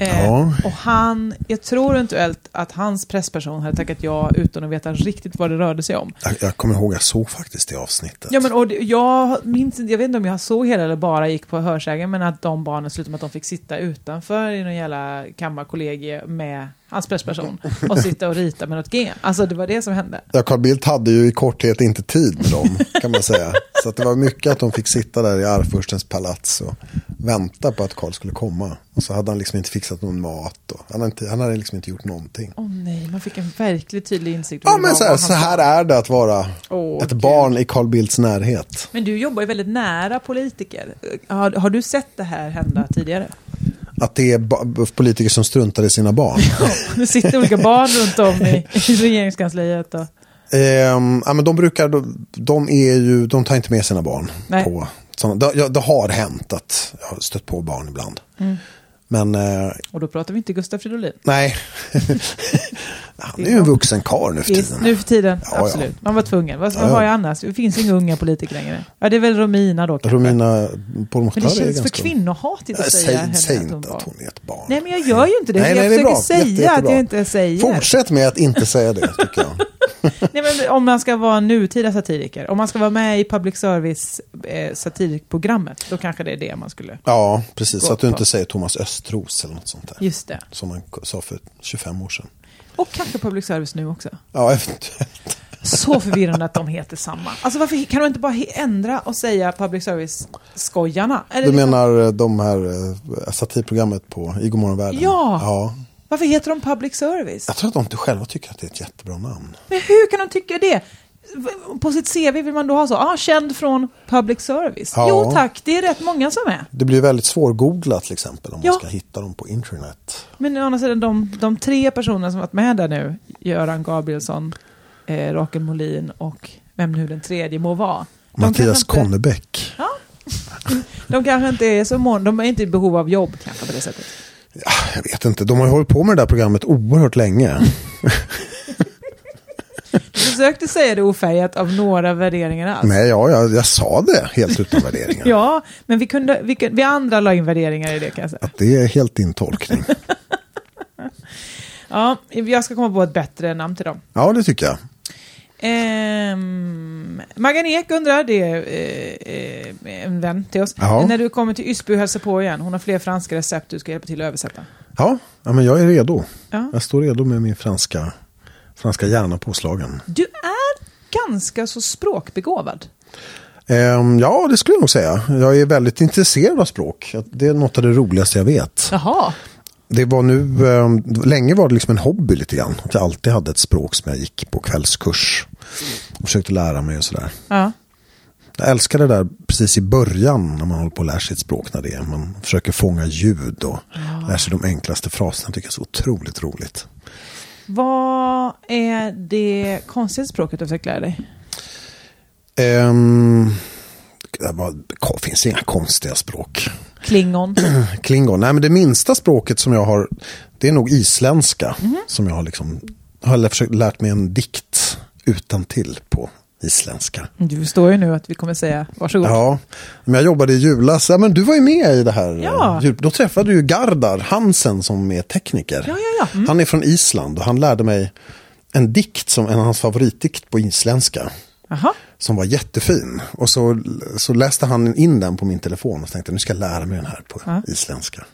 Eh, ja. Och han, jag tror eventuellt att hans pressperson hade tackat ja utan att veta riktigt vad det rörde sig om. Jag, jag kommer ihåg, jag såg faktiskt det avsnittet. Ja, men och det, jag minns jag vet inte om jag såg hela eller bara gick på hörsägen, men att de barnen slutade med att de fick sitta utanför i någon jävla kammarkollegie med hans pressperson och sitta och rita med något G. Alltså det var det som hände. Ja, Carl Bildt hade ju i korthet inte tid med dem kan man säga. Så att det var mycket att de fick sitta där i Arvfurstens palats och vänta på att Carl skulle komma. Och så hade han liksom inte fixat någon mat. Och han, hade inte, han hade liksom inte gjort någonting. Åh oh, nej, man fick en verkligt tydlig insikt. Ja, men så här, så här är det att vara oh, ett Gud. barn i Carl Bildts närhet. Men du jobbar ju väldigt nära politiker. Har, har du sett det här hända tidigare? Att det är politiker som struntar i sina barn. det sitter olika barn runt om i, i regeringskansliet. Och... Um, ja, men de brukar, de, de, är ju, de tar inte med sina barn. Nej. på såna, det, det, har hänt att jag har stött på barn ibland. Mm. Men, eh, och då pratar vi inte Gustaf Fridolin. Nej. Han är ju en vuxen karl nu för tiden. Nu för tiden, ja, absolut. Ja. Man var tvungen. Vad, vad har jag annars? Det finns inga unga politiker längre. Ja, det är väl Romina då kanske. Romina Pourmokhtari Men det känns för kvinnohatigt att säga henne Säg inte att hon är ett barn. Nej, men jag gör ju inte det. Nej, nej, jag försöker säga Jätte, att jag inte säger. Fortsätt med att inte säga det, tycker jag. Nej, men om man ska vara nutida satiriker, om man ska vara med i public service eh, satirikprogrammet, då kanske det är det man skulle... Ja, precis. Så att du på. inte säger Thomas Östros eller något sånt där. Just det. Som man sa för 25 år sedan. Och kanske public service nu också. Ja, eventuellt. Så förvirrande att de heter samma. Alltså varför kan de inte bara ändra och säga public service-skojarna? Du liksom- menar eh, de här eh, satirprogrammet på I God morgon världen? Ja. ja. Varför heter de public service? Jag tror att de inte själva tycker att det är ett jättebra namn. Men hur kan de tycka det? På sitt CV vill man då ha så, ah, känd från public service. Ja. Jo tack, det är rätt många som är. Det blir väldigt svårgooglat till exempel om Ja. man ska hitta dem på internet. Men å andra sidan, de, de tre personerna som varit med där nu, Göran Gabrielsson, eh, Rakel Molin och vem nu den tredje må vara. Mattias inte- Konnebäck. De kanske inte är så mån, de är inte i behov av jobb kanske på det sättet. Ja, jag vet inte, de har ju hållit på med det där programmet oerhört länge. Du försökte säga det ofärgat av några värderingar alls. Nej, ja, jag, jag sa det helt utan värderingar. Ja, men vi, kunde, vi, kunde, vi andra la in värderingar i det kan jag säga. Att det är helt din tolkning. Ja, jag ska komma på ett bättre namn till dem. Ja, det tycker jag. Ehm, Maggan Ek undrar, det är eh, eh, en vän till oss, Ja. när du kommer till Ysby och hälsar på igen. Hon har fler franska recept du ska hjälpa till att översätta. Ja, ja men jag är redo. Ja. Jag står redo med min franska, franska hjärna påslagen. Du är ganska så språkbegåvad. Ehm, ja, det skulle jag nog säga. Jag är väldigt intresserad av språk. Det är något av det roligaste jag vet. Jaha. Det var nu, ehm, länge var det liksom en hobby lite grann. Att jag alltid hade ett språk som jag gick på kvällskurs. Och försökte lära mig och sådär. Ja. Jag älskar det där precis i början när man håller på att lära sig ett språk. När det är, man försöker fånga ljud och lär sig de enklaste fraserna. Jag tycker det är så otroligt roligt. Vad är det konstigaste språket du försökt lära dig? Um, det var- det finns inga konstiga språk. Klingon. Klingon, nej men det minsta språket som jag har, det är nog isländska. Som jag har liksom, har försökt lärt mig en dikt utan till på isländska. Du förstår ju nu att vi kommer säga varsågod. Ja, men jag jobbade i julas, ja men du var ju med i det här. Ja. eh, Då träffade du ju Gardar Hansen som är tekniker. Ja, ja, ja. Mm. Han är från Island och han lärde mig en dikt som en av hans favoritdikt på isländska. Jaha. Som var jättefin. Och så, så läste han in den på min telefon och tänkte nu ska jag lära mig den här på Ja. isländska.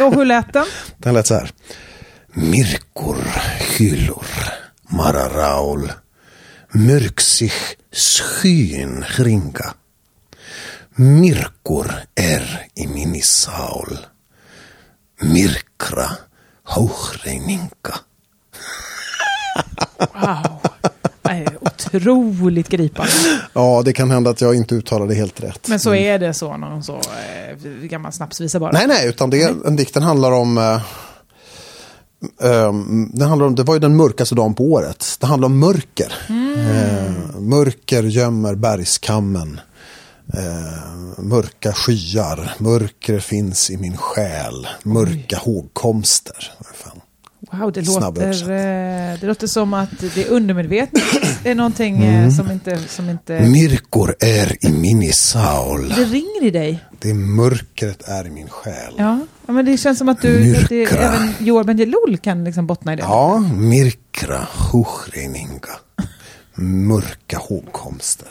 Och hur lät den? Den lät så här. Mirkor hylor mararaul mörksich skyn ringa Mirkor är i min isaul Mirkra hauchreininka Wow. Det är otroligt gripande. Ja, det kan hända att jag inte uttalade helt rätt. Men så är det så, någon så eh, gammal snapsvisa bara. Nej, nej, utan det, en dikten handlar om... Eh, ehm, den handlar om, det var ju den mörkaste dagen på året. Det handlar om mörker. Eh, mörker gömmer bergskammen. Eh, mörka skyar. Mörker finns i min själ. Mörka hågkomster. Wow, det låter, eh, det låter som att det undermedvetet är någonting eh, som inte... Som inte Mirkor är i min isaul. det ringer i dig. Det mörkret är i min själ. Ja, ja men det känns som att du, att det, även Joel Bendjelloul kan liksom bottna i det. Ja, mirkra huchreninga. Mörka hågkomster.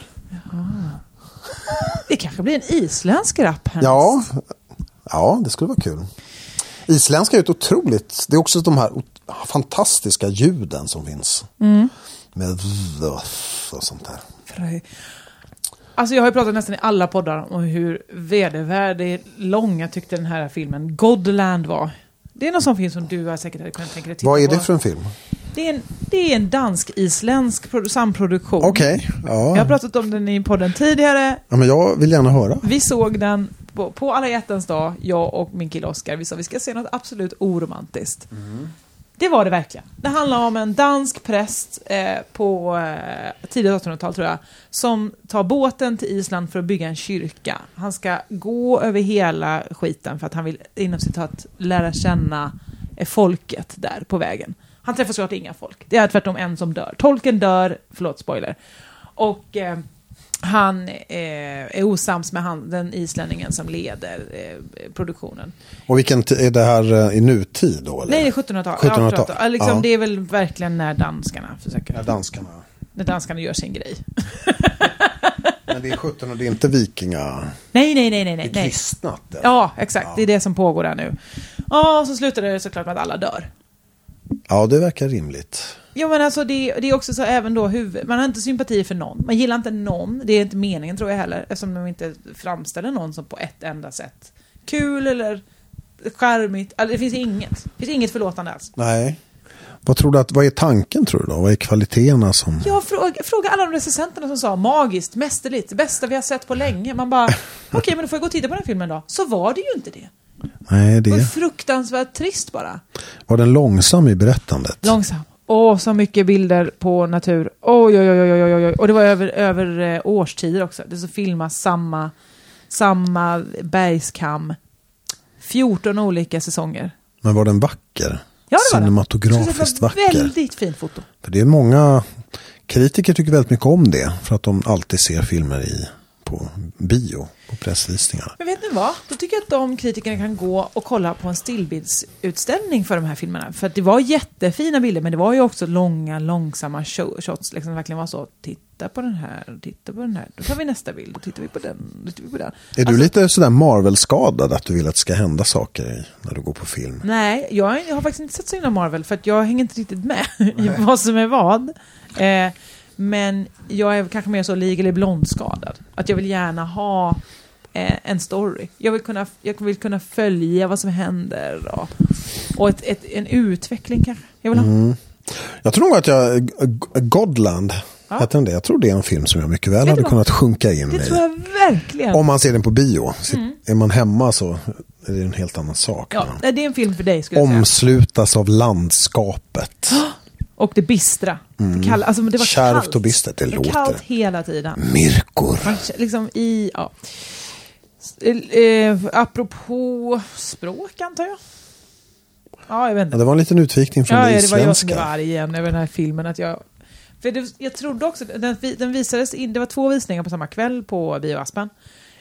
Det kanske blir en isländsk rap. här. Ja, ja, det skulle vara kul. Isländska är ett otroligt, det är också de här fantastiska ljuden som finns. Med v och sånt där. Fröj. Alltså jag har ju pratat nästan i alla poddar om hur vedervärdig lång jag tyckte den här filmen Godland var. Det är någon sån film som du har säkert hade kunnat tänka dig titta Vad är det för en film? Det är en, det är en dansk-isländsk produ- samproduktion. Okej, Jag har ja. pratat om den i podden tidigare. ja. men jag vill gärna höra. Vi såg den på, på alla hjärtans dag, jag och min kille Oskar. Vi sa vi ska se något absolut oromantiskt. Det var det verkligen. Det handlar om en dansk präst eh, på eh, tidigt 1800-tal tror jag, som tar båten till Island för att bygga en kyrka. Han ska gå över hela skiten för att han vill inom citat lära känna eh, folket där på vägen. Han träffar såklart inga folk. Det är tvärtom en som dör. Tolken dör, förlåt spoiler. Och eh, han eh, är osams med han, den islänningen som leder eh, produktionen. Och vilken är det här eh, i nutid då? Eller? Nej, det är 1700-tal. 1700-tal. Ja, liksom, Ja. Det är väl verkligen när danskarna försöker. Ja, danskarna. När danskarna gör sin grej. Men det är 17 och det är inte vikinga. Nej, nej, nej, nej. Det nej. är nej. kristnat. det. Ja, exakt. Det är det som pågår där nu. Ja, och så slutar det såklart med att alla dör. Ja, det verkar rimligt. Ja, men alltså det, det är också så även då huvud... Man har inte sympati för någon. Man gillar inte någon. Det är inte meningen tror jag heller. Eftersom de inte framställer någon som på ett enda sätt. Kul eller charmigt. Alltså, det finns inget. Det finns inget förlåtande alls. Nej. Vad tror du att, vad är tanken tror du då? Vad är kvaliteterna som... Jag fråga, fråga alla de recensenterna som sa magiskt, mästerligt, det bästa vi har sett på länge. Man bara, okej men då får jag gå och titta på den filmen då. Så var det ju inte det. Nej, Det var det fruktansvärt trist bara. var den långsam i berättandet. Långsam. Åh, så mycket bilder på natur. Oj, oj, oj, oj, oj. Och det var över, över eh, årstider också. Det så filmas samma, samma bergskam. 14 olika säsonger. Men var den vacker? Ja, det var. Cinematografiskt Det var vacker. Väldigt fint foto. För det är många kritiker tycker väldigt mycket om det. För att de alltid ser filmer i, på bio, på pressvisningar. Men vet ni vad? Då tycker jag att de kritikerna kan gå och kolla på en stillbildsutställning för de här filmerna. För att det var jättefina bilder, men det var ju också långa, långsamma shots. Liksom verkligen var så, titta på den här, titta på den här. Då tar vi nästa bild, då tittar vi på den, då tittar vi på den. Är du Alltså, lite sådär Marvel-skadad att du vill att det ska hända saker när du går på film? Nej, jag, jag har faktiskt inte sett så himla Marvel, för att jag hänger inte riktigt med i vad som är vad. Eh, men jag är kanske mer så Legally Blonde-skadad. Att jag vill gärna ha eh, en story. Jag vill, kunna, jag vill kunna följa vad som händer och, och ett, ett, en utveckling kanske. Jag vill ha. Mm. Jag tror nog att jag, Godland, Ja. heter den det? Jag tror det är en film som jag mycket väl det hade kunnat sjunka in Det i. tror jag verkligen. Om man ser den på bio. Mm. Är man hemma så är det en helt annan sak. Ja, det är en film för dig skulle jag säga. Omslutas av landskapet. Och det bistra. Det, kall, alltså, det var Kärvt kallt. Mm. och bistert, det Det var låter. kallt hela tiden. Man k- liksom i, ja. S- Eh, apropå språk antar jag? Ja, jag vet Ja, inte. det var en liten utvikning från Ja, det ja, det var jag som isländska. blev arg igen över den här filmen. Att jag, för det, jag trodde också, den, den visades in, det var två visningar på samma kväll på Bio Aspen.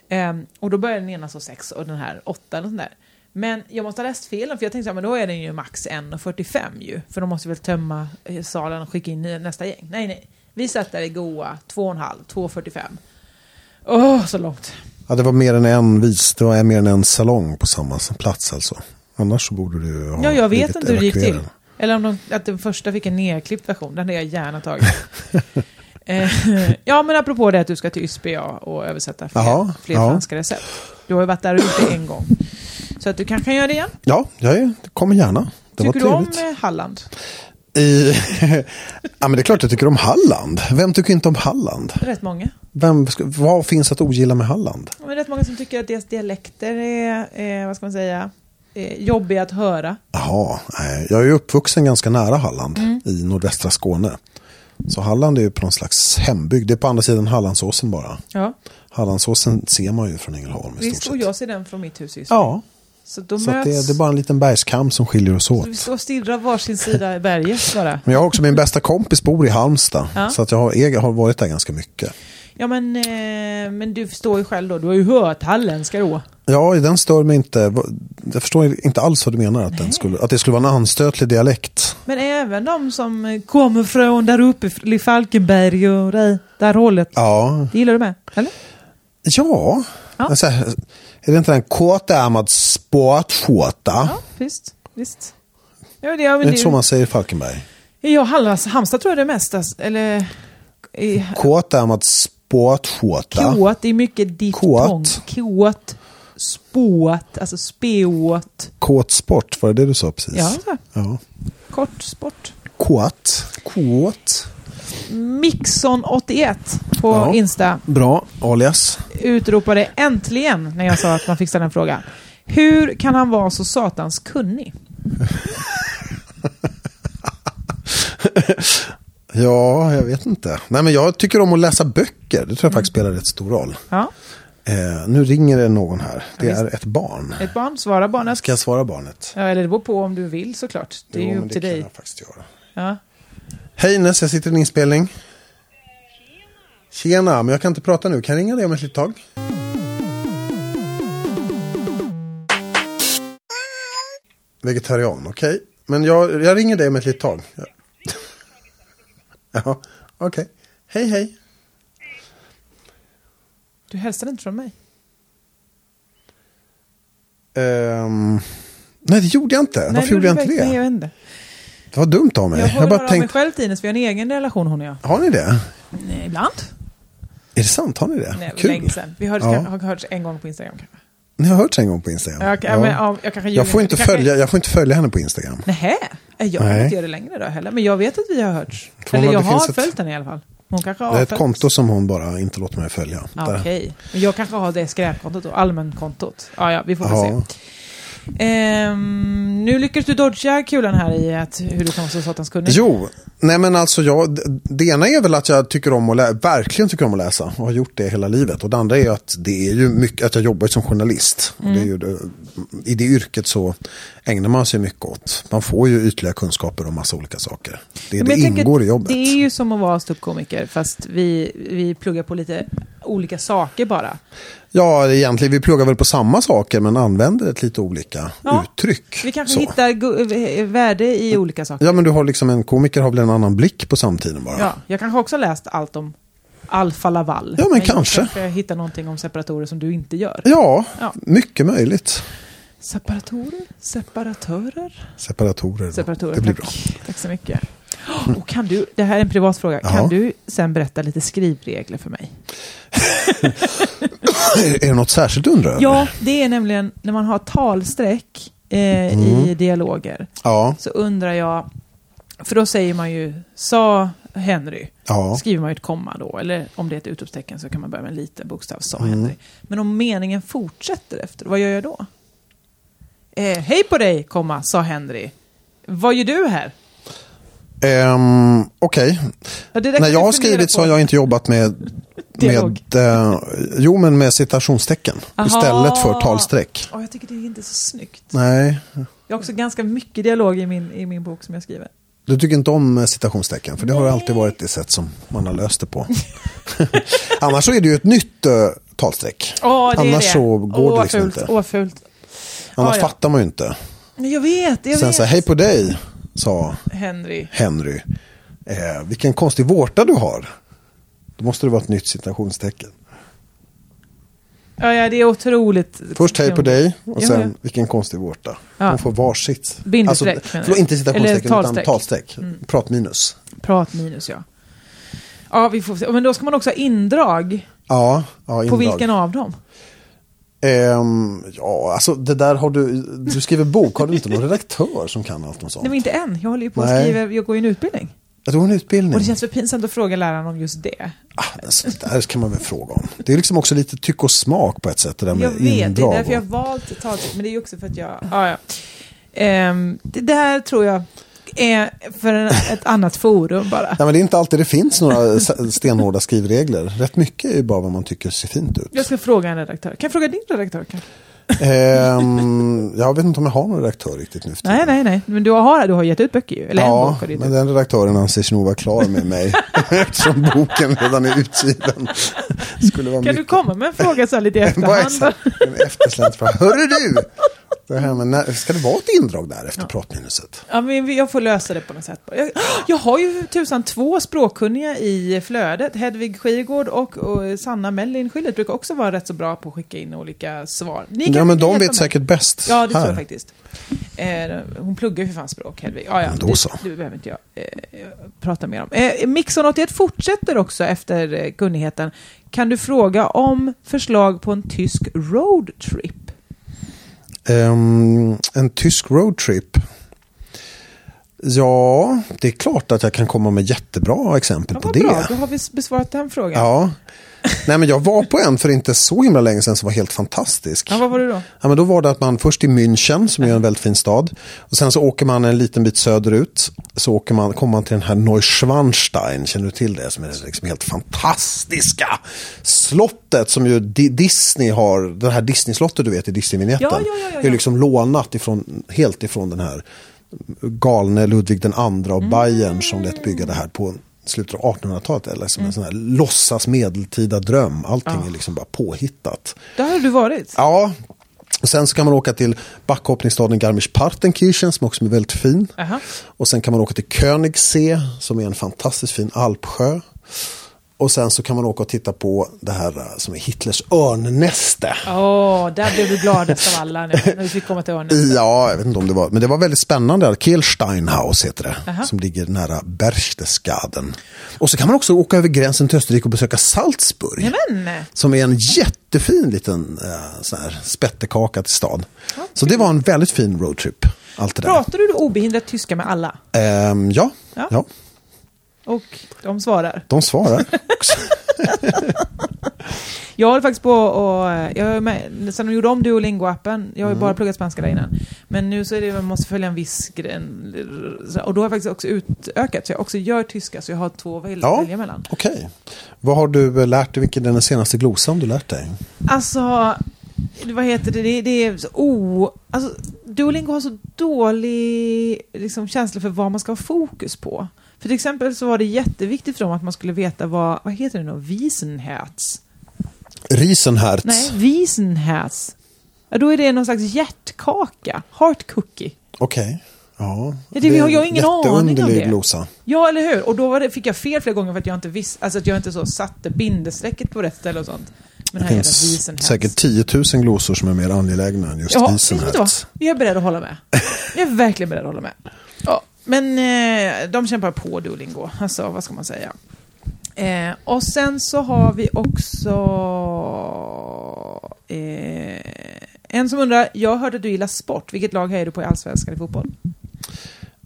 Ehm, och då började den ena så sex och den här åtta och sånt där. Men jag måste ha läst fel, för jag tänkte men då är den ju max 1.45 ju. För de måste väl tömma eh, salen och skicka in nästa gäng. Nej, nej. Vi satt där i goa 2,5, 2.45. Åh, så långt. Ja, det var mer än en vis, det var mer än en salong på samma plats alltså. Annars så borde du ha Ja, jag vet inte hur det gick till. Eller om de, att den första fick en nedklippt version. Den hade jag gärna tagit. eh, ja, men apropå det att du ska till Ysby och översätta fler, Jaha, fler ja. franska recept. Du har ju varit där ute en gång. Så att du kanske kan göra det igen. Ja, jag är, kommer gärna. Det Tycker du om eh, Halland? I, ja, men det är klart jag tycker om Halland. Vem tycker inte om Halland? Rätt många. Vem, vad finns att ogilla med Halland? Ja, Men rätt många som tycker att deras dialekter är, eh, vad ska man säga, eh, jobbiga att höra. Jaha, jag är uppvuxen ganska nära Halland Mm. i nordvästra Skåne. Så Halland är ju på någon slags hembygd. Det är på andra sidan Hallandsåsen bara. Ja, Hallandsåsen ser man ju från Ängelholm i visst. stort Och sett. jag ser den från mitt hus i Ysby. Ja, Så då så möts... det, det är bara en liten bergskam som skiljer oss så åt. vi står och stirrar varsin sida i berget bara. Men jag har också min bästa kompis bor i Halmstad. Ja. Så att jag har, jag har varit där ganska mycket. Ja, men, eh, men du förstår ju själv då. Du har ju hört halländska då. Ja, den stör mig inte. Jag förstår inte alls vad du menar. Att, den skulle, att det skulle vara en anstötlig dialekt. Men även de som kommer från där uppe i Falkenberg och det där hållet. Ja, Det gillar du med? Eller? ja. Ja. Alltså, är det inte en kåtärmad sportskjorta? Ja, visst. visst. Ja, det, ja, Det är det, inte så man säger i Falkenberg. Ja, Hallands, Halmstad tror jag det är mest. alltså, Eller... i- sportskjorta. Kåt, det är mycket diftong. Kåt. Kåt. Spåt, alltså spåt. Kåtsport, var det det du sa precis? Ja, ja. Kort sport. Kåt. Kåt. Mixon81 på Ja. Insta Bra, alias. utropade äntligen när jag sa att man fick ställa en fråga. Hur kan han vara så satans kunnig? Ja, jag vet inte. Nej, men jag tycker om att läsa böcker. Det tror jag faktiskt spelar rätt stor roll. Ja, Eh, nu ringer det någon här. Det Ja, är ett barn. ett barn svarar barnet. Ska jag svara barnet? Ja, eller det beror på om du vill såklart. Det är Jo, ju upp till det kan dig. jag faktiskt göra. Ja. Hej Ines, jag sitter i en inspelning. Tjena, men jag kan inte prata nu. Kan jag ringa dig om ett litet tag? Vegetarian, okej. Men jag, jag ringer dig om ett litet tag. Ja, ja okej. Hej, hej. Du hälsade inte från mig. Ehm, nej, det gjorde jag inte. Varför gjorde jag inte Nej, jag det? vet inte. Det var dumt av mig. Jag Jag, hör bara av mig tänkt, själv Ines, vi har en egen relation hon och jag. har ni det? Nej, ibland. Är det sant? Har ni det? Nej, Kul. länge sedan. Vi hördes, Ja. har hörts en gång på Instagram kanske. Ni har hört en gång på Instagram? Jag, ja. men, ja, jag, kanske jag, får inte kanske- följa, jag får inte följa henne på Instagram. Nähä, jag Nej. inte göra det längre då heller. Men jag vet att vi har hörts. Eller jag har finns ett- följt henne i alla fall. Hon kanske har Det är ett avföljts. konto som hon bara inte låter mig följa. Okej, men jag kanske har det skräpkontot då, allmänkontot. Ja, ja, vi får väl se. Ehm, nu lyckades du dodga kulan här i att, hur du kan vara så satans kunnig. Jo, nej men alltså jag, det ena är väl att jag tycker om att lä- verkligen tycker om att läsa och har gjort det hela livet. Och det andra är att det är ju mycket, att jag jobbar som journalist. Och det ju Mm. I det yrket så ägnar man sig mycket åt. Man får ju ytliga kunskaper om massa olika saker. Det, det ingår i jobbet. Det är ju som att vara ståuppkomiker fast vi, vi pluggar på lite olika saker bara. Ja, egentligen, vi pluggar väl på samma saker men använder ett lite olika Ja, uttryck. Vi kanske så. hittar gu- eh, värde i olika saker. Ja, men du har liksom en komiker har väl en annan blick på samtiden bara. Ja, jag kanske också läst allt om Alfa Laval. Ja, men jag kanske. kanske hittar någonting om separatorer som du inte gör. Ja, Ja. mycket möjligt. Separatorer? Separatörer? Separatorer. Separatorer, det blir tack. bra. Tack så mycket. Och kan du, det här är en privat fråga, Ja. kan du sen berätta lite skrivregler för mig? Är det något särskilt du undrar över? Ja, det är nämligen när man har talsträck eh, Mm. i dialoger. Ja, Så undrar jag, för då säger man ju sa Henry. ja. Skriver man ju ett komma då, eller om det är ett utropstecken så kan man börja med en liten bokstav, sa Mm. Henry. Men om meningen fortsätter efter, vad gör jag då? Eh, Hej på dig, komma, sa Henry. Vad gör du här? Ehm, Okej, Ja, det där när jag har skrivit så har jag inte jobbat med, med eh, jo men med citationstecken Aha. istället för talstreck. Åh, jag tycker det är inte så snyggt. Nej, Jag har också ganska mycket dialog i min, i min bok som jag skriver. du tycker inte om eh, citationstecken för det har alltid varit det sätt som man har löst det på. Annars så är det ju ett nytt uh, talstreck. Åh, det är Annars det. så går Åh, det liksom fult, inte. Åh, fult. Annars Ja, ja. fattar man ju inte. Jag vet, jag Sen vet. så här, hej på dig, sa Henry. Henry. Eh, vilken konstig vårta du har. Då måste det vara ett nytt citationstecken. Ja, ja, det är otroligt. Först hej på dig och Ja, sen ja. vilken konstig vårta. Ja. De får varsitt. Bindestreck, Alltså, förlåt, inte citationstecken utan talstreck. Mm. Prat minus. Prat minus, ja. Ja, vi får se. Men då ska man också ha indrag. Ja, ja På indrag. vilken av dem? Ehm, ja, alltså det där har du, du skriver bok, har du inte någon redaktör som kan allt om sånt? Nej, men inte än. Jag håller ju på att skriva, jag går ju en utbildning. Ja, Du har en utbildning. Och det känns för pinsamt att fråga läraren om just det. ah, men sånt där kan man väl fråga om. Det är liksom också lite tyck och smak på ett sätt, det där med Jag vet, det är därför jag har valt taltid. Men det är ju också för att jag... Ja, ja. Ehm, det där tror jag är för en, ett annat forum bara. Nej, men det är inte alltid det finns några stenhårda skrivregler. Rätt mycket är ju bara vad man tycker ser fint ut. Jag ska fråga en redaktör. Kan jag fråga din redaktör? kanske? Ehm, jag vet inte om jag har någon redaktör riktigt nu. Nej, nej, nej. Men du har, du har gett ut böcker ju. Eller en Ja, bok du gett men den redaktören anser sig nog vara klar med mig. Eftersom boken redan är utgiven. Skulle vara Kan du mycket- komma med en fråga så här lite i efterhand? en efterslängt fråga. Hörru du! Det här med när, ska det vara ett indrag där efter pratminuset? Ja, men jag får lösa det på något sätt. Jag, jag har ju tusan två språkkunniga i flödet. Hedvig Skirgård och, och Sanna Mellin Schillet brukar också vara rätt så bra på att skicka in olika svar. Ni Ja, men de vet säkert bäst. Ja, det här. tror jag faktiskt. Eh, hon pluggar ju för fan språk, Hedvig. Ja, ja, då det, så. det behöver inte jag eh, prata mer om. Eh, Mixon 81 fortsätter också efter eh, kunnigheten. Kan du fråga om förslag på en tysk roadtrip? Ehm, en tysk roadtrip. Ja, det är klart att jag kan komma med jättebra exempel Ja, på det. bra, då har vi besvarat den frågan. Ja. Nej, men jag var på en för inte så himla länge sedan som var helt fantastisk. Ja, vad var det då? Ja, men då var det att man först i München som är en väldigt fin stad. Och sen så åker man en liten bit söderut. Så åker man, kommer man till den här Neuschwanstein, känner du till det? Som är liksom helt fantastiska slottet som ju Di- Disney har. Det här Disney-slottet du vet i Disney-vinjetten. Ja, ja, ja, är liksom lånat ifrån, helt ifrån den här galne Ludvig den andra av Bayern som lät bygga det här på slutet av 1800-talet. Eller som en sån här låtsas medeltida dröm. Allting är liksom bara påhittat. Där har du varit. Ja, och sen så kan man åka till backhoppningsstaden Garmisch-Partenkirchen som också är väldigt fin. Aha. Och sen kan man åka till Königssee som är en fantastiskt fin alpsjö. Och sen så kan man åka och titta på det här eh, som är Hitlers örnnäste. Åh, där blev du gladast av alla nu, när vi fick komma till Örnäs. Ja, jag vet inte om det var, men det var väldigt spännande. Kehlsteinhaus heter det, Aha. som ligger nära Berchtesgaden. Och så kan man också åka över gränsen till Österrike och besöka Salzburg. Nämen! Som är en jättefin liten eh, sån här spettekaka till stad. Så det var en väldigt fin roadtrip. Allt. Pratar du obehindrat tyska med alla? Ehm, ja, Ja. ja. Och de svarar. de svarar också. Jag håller faktiskt på och, jag är med, sen de gjorde om Duolingo-appen, jag har ju Mm. bara pluggat spanska där innan. Men nu så är det, man måste följa en viss gren, och då har jag faktiskt också utökat, så jag också gör tyska, så jag har två att Ja. välja mellan. Okej. Vad har du eh, lärt dig? Vilken är den senaste glosan du lärt dig? Alltså, vad heter det, det, det är så o... Alltså, Duolingo har så dålig liksom, känsla för vad man ska ha fokus på. För till exempel så var det jätteviktigt för dem att man skulle veta vad, vad heter det nu, Wiesenherz? Riesenherz. Nej, Wiesenherz. Ja, då är det någon slags hjärtkaka, heart cookie. Okej. Ja. Ja, det- har- jag har ingen aning om det. glosa. Ja, eller hur? Och då det, fick jag fel flera gånger för att jag inte visste, alltså att jag inte så satte bindestrecket på rätt ställe och sånt. Men Det finns säkert 10 000 glosor som är mer angelägna än just Ja? Wiesenherz. Jag är beredd att hålla med. Jag är verkligen beredd att hålla med. Ja, men eh, de kämpar på Duolingo. Alltså, vad ska man säga? Eh, och sen så har vi också eh, en som undrar, jag hörde att du gillar sport. Vilket lag hejar du på i Allsvenskan i fotboll?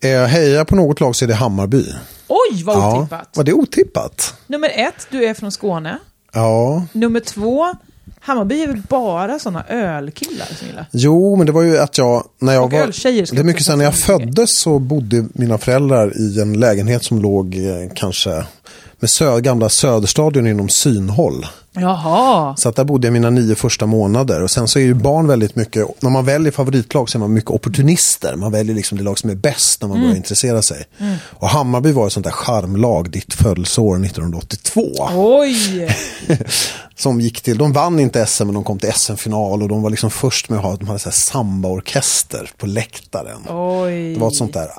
Eh, heja på något lag så är det Hammarby. Oj, vad Ja, otippat! var det otippat? Nummer ett, du är från Skåne. Ja. Nummer två, Hammarby är väl bara sådana ölkillar som gillar? Jo, men det var ju att jag, när jag Och var... öltjejer Det är mycket sen när jag föddes så bodde mina föräldrar i en lägenhet som låg eh, kanske med sö gamla Söderstadion inom synhåll. Jaha! Så att där bodde jag mina nio första månader. Och sen så är ju barn väldigt mycket, när man väljer favoritlag så är man mycket opportunister. Man väljer liksom det lag som är bäst när man Mm. börjar intressera sig. Och Hammarby var ett sånt där charmlag, ditt födelseår 1982. Oj! Som gick till, de vann inte SM men de kom till SM-final och de var liksom först med att ha, de hade samba-orkester på läktaren. Oj. Det var ett sånt där mm,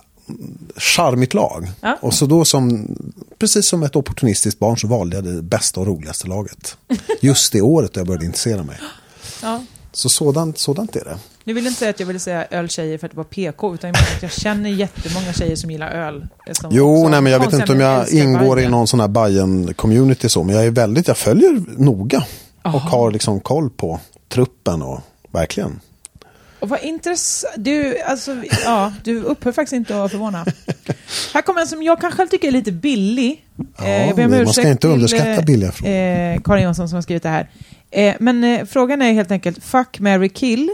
charmigt lag. Ja. Och så då som, precis som ett opportunistiskt barn så valde jag det bästa och roligaste laget. Just det året jag började intressera mig. Ja. Så sådant, sådant är det. Nu vill jag inte säga att jag ville säga öltjejer för att det var PK, utan jag känner jättemånga tjejer som gillar öl. Som Jo, nej, men jag vet inte om jag ingår i Bajen. någon sån här bayern community så, men jag är väldigt, jag följer noga. Och Aha. har liksom koll på truppen och verkligen. Och vad intressant. Du, alltså, ja, du upphör faktiskt inte att förvåna. Här kommer en som jag kanske själv tycker är lite billig. Ja, Eh, jag ber om man ska inte till, underskatta eh, billiga frågor. Eh, Karin Jonsson som har skrivit det här. Eh, men eh, frågan är helt enkelt fuck, marry, kill.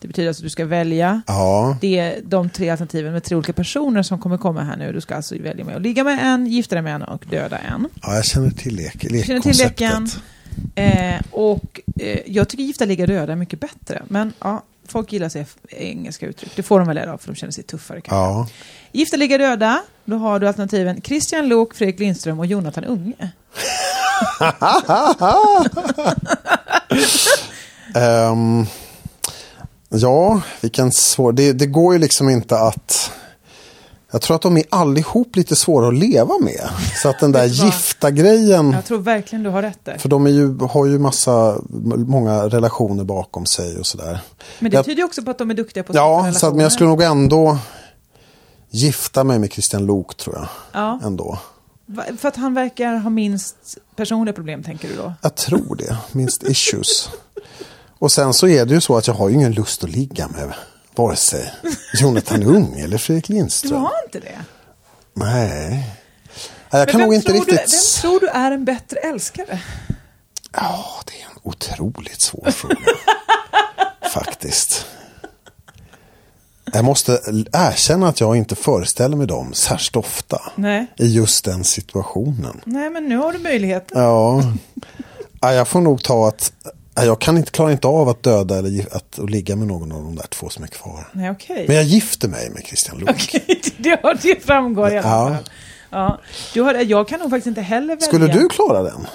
Det betyder alltså att du ska välja. Ja, Det är de tre alternativen med tre olika personer som kommer komma här nu. Du ska alltså välja med att ligga med en, gifta dig med en och döda en. ja jag känner till lek, känner till lekkonceptet. leken. Eh, och eh, jag tycker gifta, ligga, döda är mycket bättre. Men ja, folk gillar sig engelska uttryck. Det får de väl lära av för de känner sig tuffare. kanske. Ja, Gifta, ligga, döda. Då har du alternativen Christian Lok, Fredrik Lindström och Jonathan Unge. Ehm, ja, vilken svår... Det, det går ju liksom inte att... Jag tror att de är allihop lite svåra att leva med. Så att den där gifta grejen. Jag tror verkligen du har rätt där. För de ju, har ju massa, många relationer bakom sig och sådär. Men det jag- tyder ju också på att de är duktiga på Ja, så att, men jag skulle nog ändå gifta mig med Christian Lok tror jag. Ja, Ändå. för att han verkar ha minst personliga problem, tänker du då? Jag tror det, minst issues. Och sen så är det ju så att jag har ju ingen lust att ligga med vare sig Jonathan Ung eller Fredrik Du Lindström. har inte det? Nej. Jag kan nog inte riktigt... Du, vem tror du är en bättre älskare? Ja, det är en otroligt svår fråga. Faktiskt. Jag måste erkänna att jag inte föreställer mig dem särskilt ofta. Nej. I just den situationen. Nej, men nu har du möjlighet. Ja. ja jag får nog ta att jag kan inte, klarar inte av att döda eller att, att ligga med någon av de där två som är kvar. Nej, okej. Men jag gifter mig med Christian Lok. Okej, det, det framgår i alla Ja. fall. Ja. Du har, jag kan nog faktiskt inte heller välja. Skulle du klara den?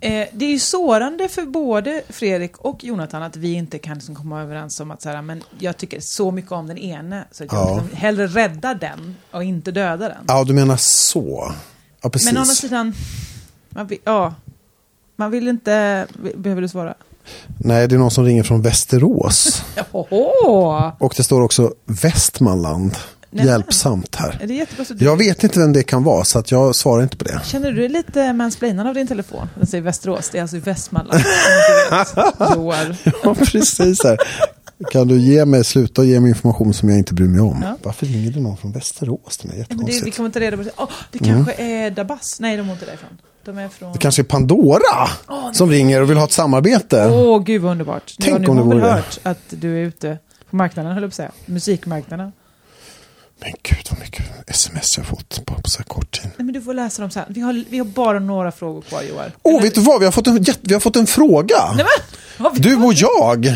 Eh, det är ju sårande för både Fredrik och Jonathan att vi inte kan liksom komma överens om att så här, men jag tycker så mycket om den ene så att jag Ja. liksom hellre räddar den och inte döda den. Ja, du menar så. Ja, precis. Men å andra sidan, ja, man vill inte, behöver du svara? Nej, det är någon som ringer från Västerås. Och det står också Västmanland. Nej. Hjälpsamt här. Är det jättebra så du, Jag vet inte vem det kan vara, så att jag svarar inte på det. Känner du dig lite mansplainad av din telefon? Den säger Västerås, det är alltså i Västmanland. Ja, precis. Här. Kan du ge mig, sluta ge mig information som jag inte bryr mig om? Ja. Varför ringer det någon från Västerås? Det men det, jättekonstigt. vi det, kommer ta reda på det. Oh, det kanske är Dabas. Nej, de är inte därifrån. De är från... kanske är Pandora som ringer och vill ha ett samarbete. Åh, gud vad underbart. Tänk nu om har det vore det. hört att du är ute på marknaden, höll jag på att säga. Musikmarknaden. Men gud vad mycket sms jag har fått bara på så här kort tid. Nej, men du får läsa dem sen. Vi har, vi har bara några frågor kvar, Joar. Åh, Eller- vet du vad? Vi har fått en, vi har fått en fråga. Nej, men, vi- Du och jag,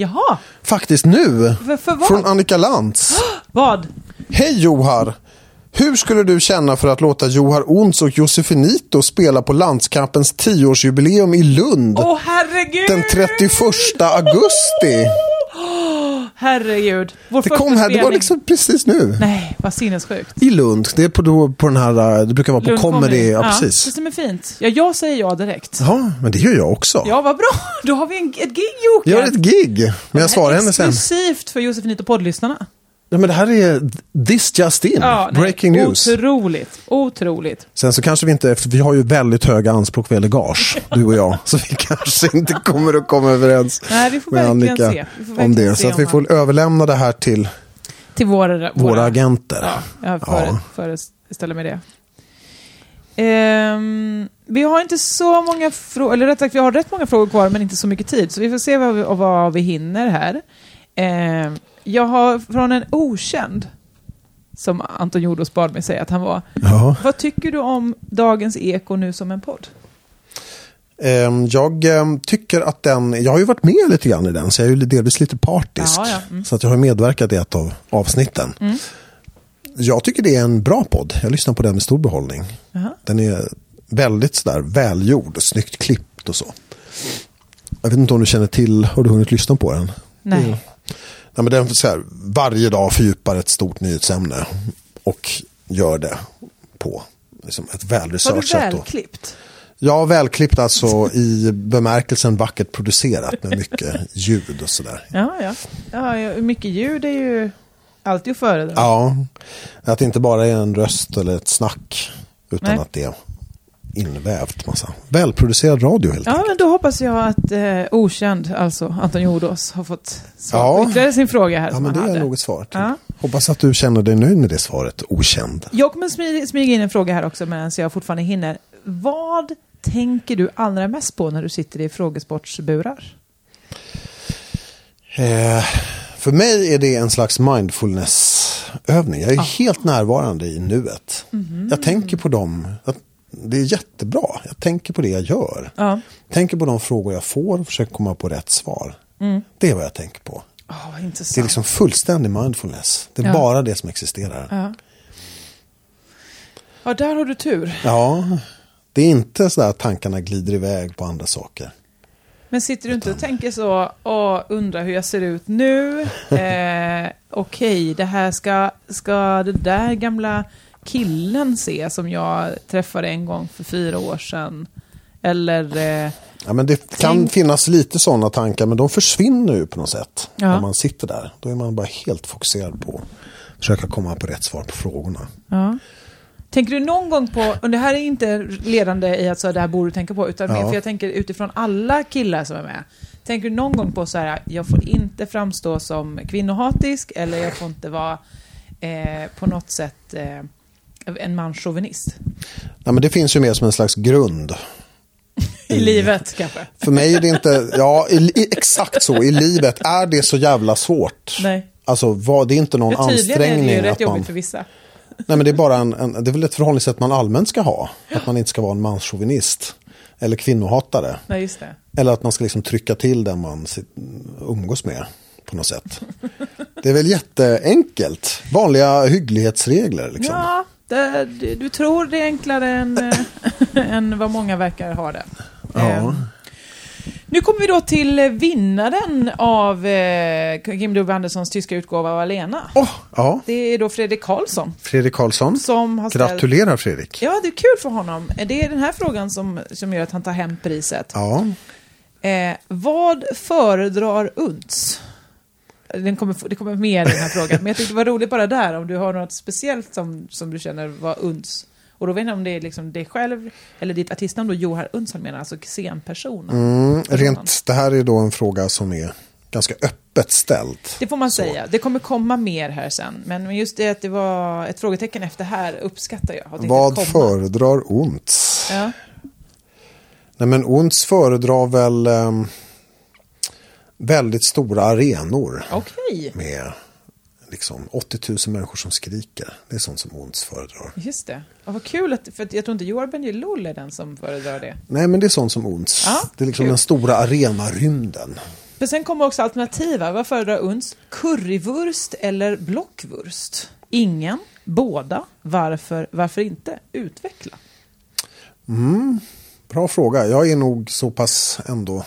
Jaha, faktiskt nu. för, för vad? Från Annika Lantz. Vad? Hej Johar! Hur skulle du känna för att låta Johar Ons och Josefinito spela på landskampens 10-årsjubileum i Lund Åh, herregud! den 31 augusti? Herregud. Vår Det kom här, det var liksom precis nu. Nej, vad sinnessjukt. I Lund, det är på, på den här, det brukar vara på Lund comedy, ja, Det precis. som är fint. Ja, jag säger ja direkt. Ja, men det gör jag också. Ja, vad bra. Då har vi en, ett gig, Jocke. Jag har ett gig, men jag svarar henne sen. Exklusivt för Josefinito poddlyssnarna. Ja, men det här är this just in, Ja, nej, breaking news. Otroligt, otroligt. Sen så kanske vi inte, efter vi har ju väldigt höga anspråk vad gäller gage, du och jag. Så vi kanske inte kommer att komma överens Nej, vi får med Annika se. Vi får om det. Så att vi får överlämna det här till Till våra, våra agenter. Ja, jag före, Ja. föreställer mig det. Ehm, vi har inte så många frågor, eller rätt sagt vi har rätt många frågor kvar men inte så mycket tid. Så vi får se vad vi, vad vi hinner här. Ehm, jag har från en okänd, som Anton Jordos bad mig säga att han var. Ja. Vad tycker du om Dagens Eko nu som en podd? Ehm, Jag ehm, tycker att den, jag har ju varit med lite grann i den, så jag är ju delvis lite partisk. Ja, ja, mm. Så att jag har medverkat i ett av avsnitten. Jag tycker det är en bra podd. Jag lyssnar på den med stor behållning. Jaha. Den är väldigt sådär välgjord snyggt klippt och så. Jag vet inte om du känner till, har du hunnit lyssna på den? Nej. Nej, men den så här, varje dag fördjupar ett stort nyhetsämne och gör det på liksom, ett Var det välresearchat. välklippt? Ja, välklippt alltså i bemärkelsen vackert producerat med mycket ljud och sådär. Ja, ja. ja, ja mycket ljud är ju alltid att föredra. Ja, att det inte bara är en röst eller ett snack utan Nej. att det invävt massa. Välproducerad radio helt Ja, enkelt. men då hoppas jag att eh, okänd, alltså Anton Jordås, har fått svar Ja. på ytterligare sin fråga här Ja, men det han är hade. nog ett svar. Till. Ja. Hoppas att du känner dig nöjd med det svaret, okänd. Jag kommer smyga, smyga in en fråga här också medan jag fortfarande hinner. Vad tänker du allra mest på när du sitter i frågesportsburar? Eh, för mig är det en slags mindfulnessövning. Jag är helt närvarande i nuet. Jag tänker på dem. att Det är jättebra. Jag tänker på det jag gör. Ja. Tänker på de frågor jag får och försöker komma på rätt svar. Det är vad jag tänker på. Intressant. Det är liksom fullständig mindfulness. Det är Ja. bara det som existerar. ja. ja, där har du tur. Ja, det är inte så att tankarna glider iväg på andra saker. Men sitter du inte och tänker så och undrar hur jag ser ut nu? Eh, Okej, det här ska, ska det där gamla killen se som jag träffade en gång för fyra år sedan? Eller... Eh, Ja, men det kan Tänk- finnas lite sådana tankar, men de försvinner ju på något sätt. Ja. När man sitter där. Då är man bara helt fokuserad på att försöka komma på rätt svar på frågorna. Ja. Tänker du någon gång på, och det här är inte ledande i att så, det här borde du tänka på, utan mer för jag tänker utifrån alla killar som är med. Tänker du någon gång på så här, jag får inte framstå som kvinnohatisk eller jag får inte vara eh, på något sätt eh, en manschauvinist Ja, men det finns ju mer som en slags grund. i livet kanske? För mig är det inte, ja, i, i, exakt så. I livet är det så jävla svårt. Nej. Alltså, vad, det är inte någon Ja, tydligen är det ansträngning. ju rätt man, jobbigt för vissa. nej, men det är bara en, en, det är väl ett förhållningssätt man allmänt ska ha. Att man inte ska vara en manschauvinist. Eller kvinnohatare. Nej, just det. Eller att man ska liksom trycka till den man umgås med på något sätt. Det är väl jätteenkelt. Vanliga hygglighetsregler. Liksom. Ja, Det, du, tror det är enklare än, eh, än vad många verkar ha det. Ja. Eh, nu kommer vi då till vinnaren av eh, Kim W. Anderssons tyska utgåva av Alena. Åh, ja, Det är då Fredrik Karlsson Fredrik Karlsson. som har ställt... Gratulerar Fredrik. Ja, det är kul för honom. Det är den här frågan som, som gör att han tar hem priset. Ja, Eh, vad föredrar Unts? Den kommer, det kommer mer i den här frågan, men jag tyckte det var roligt bara där om du har något speciellt som, som du känner var Unts. Och då vet jag om det är liksom dig själv eller ditt artistnamn då, Johar Unts han menar, alltså scenpersonen. mm, rent, det här är då en fråga som är ganska öppet ställd. Det får man Så. säga. Det kommer komma mer här sen. Men just det att det var ett frågetecken efter här uppskattar jag. Vad föredrar ont? Ja. Nej men Unts föredrar väl ehm, väldigt stora arenor Okej, med liksom 80 000 människor som skriker. Det är sånt som Unts föredrar. just det. Ja, vad kul, att, för jag tror inte Johar Bendjelloul är den som föredrar det. Nej men det är sånt som Unts. Ja, det är liksom kul. den stora arenarymden. Men sen kommer också alternativa. Vad föredrar Uns? Currywurst eller blockvurst? Ingen, båda, varför, varför inte? Utveckla. Bra fråga. Jag är nog så pass ändå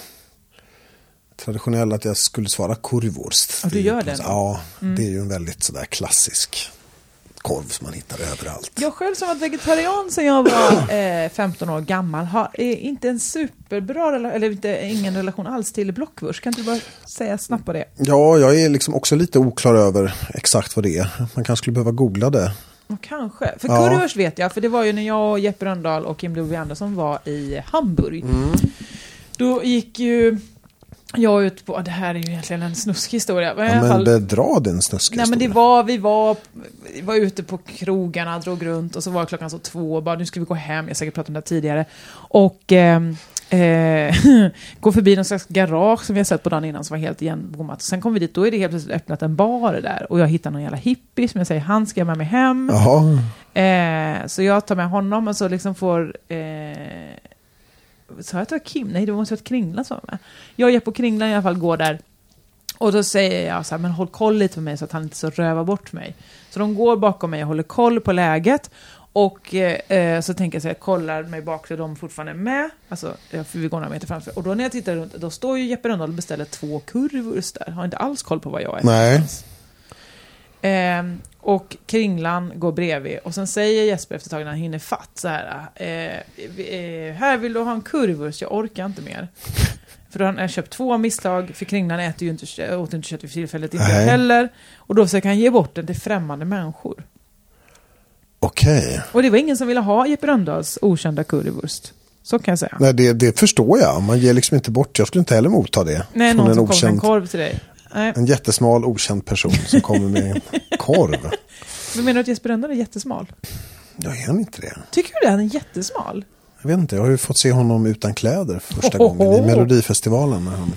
traditionell att jag skulle svara currywurst. Ja, du gör det då? Mm. Ja, det är ju en väldigt sådär klassisk korv som man hittar överallt. Jag själv som varit vegetarian sedan jag var eh, 15 år gammal har inte en superbra eller inte, ingen relation alls till blockvurst. Kan du bara säga snabbt på det? Ja, jag är liksom också lite oklar över exakt vad det är. Man kanske skulle behöva googla det. Kanske. För Ja. currywurst vet jag, för det var ju när jag och Jeppe Rönndahl och Kim W. Andersson var i Hamburg. Mm. Då gick ju jag ut på, det här är ju egentligen en snuskig historia. Men Ja, men fall, bedra din snuskiga Nej men det var, vi var, vi var ute på krogarna, drog runt och så var klockan så två och bara nu ska vi gå hem, jag har säkert pratat om det här tidigare. Och ehm, eh, gå förbi någon slags garage som vi har sett på dagen innan som var helt igenbommat. Sen kom vi dit, då är det helt plötsligt öppnat en bar där och jag hittar någon jävla hippie som jag säger, han ska jag med mig hem. Eh, så jag tar med honom och så liksom får... Eh, sa jag att det var Kim? Nej, det måste vara Kringlan som var med. Jag och Jeppe och Kringlan i alla fall går där. Och då säger jag så här, men håll koll lite på mig så att han inte så rövar bort mig. Så de går bakom mig och håller koll på läget. Och eh, så tänker jag så här, jag kollar mig bak så de fortfarande är med. Alltså, för vi går några meter framför. Och då när jag tittar runt, då står ju Jeppe Rönndahl och beställer två currywurst där. Har inte alls koll på vad jag är. nej. Ehm, och Kringlan går bredvid och sen säger Jesper efter ett tag när han hinner fatt så här. Eh, eh, här vill du ha en currywurst, jag orkar inte mer. För då har han köpt två misstag, för Kringlan äter ju inte, åt inte kött vid tillfället, inte Nej. heller. Och då försöker han ge bort den till främmande människor. Okej. Och det var ingen som ville ha Jeppe Rönndahls okända currywurst. Så kan jag säga. Nej, det, det förstår jag. Man ger liksom inte bort. Jag skulle inte heller motta det. Nej, någon som kommer med en okänd, korv till dig. Nej, en jättesmal okänd person som kommer med en korv. men menar du att Jesper Rönndahl är jättesmal? Ja, är han inte det? Tycker du det? Han är jättesmal? Jag vet inte, jag har ju fått se honom utan kläder första Ohoho. gången i Melodifestivalen. När han...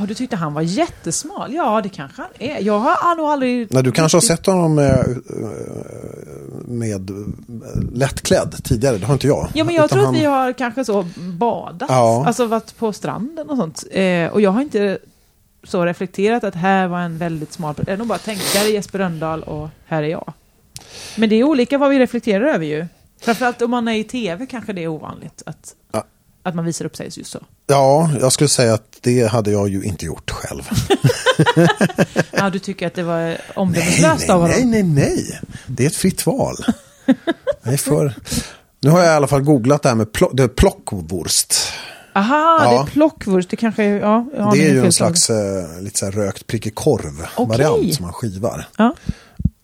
Ja, du tyckte han var jättesmal? Ja, det kanske han är. Jag har nog aldrig... Nej, du kanske har sett honom med, med lättklädd tidigare, det har inte jag. Ja, men jag Utan tror han- att vi har kanske så badat. Ja. Alltså varit på stranden och sånt. Eh, och jag har inte så reflekterat att här var en väldigt smal. Jag har nog bara är Jesper Rönndahl och här är jag. Men det är olika vad vi reflekterar över ju. Framförallt om man är i tv kanske det är ovanligt att, Ja. att man visar upp sig just så. Ja, jag skulle säga att det hade jag ju inte gjort själv. Ja, du tycker att det var omdömeslöst av nej, honom? nej, nej, nej. Det är ett fritt val. Jag är för... Nu har jag i alla fall googlat det här med plock, det är plockwurst. Aha, Ja. det är plockvurst. Det kanske är... Ja, Det är ju en slags eh, lite så rökt prickig korv-variant Okej. som man skivar. Ja.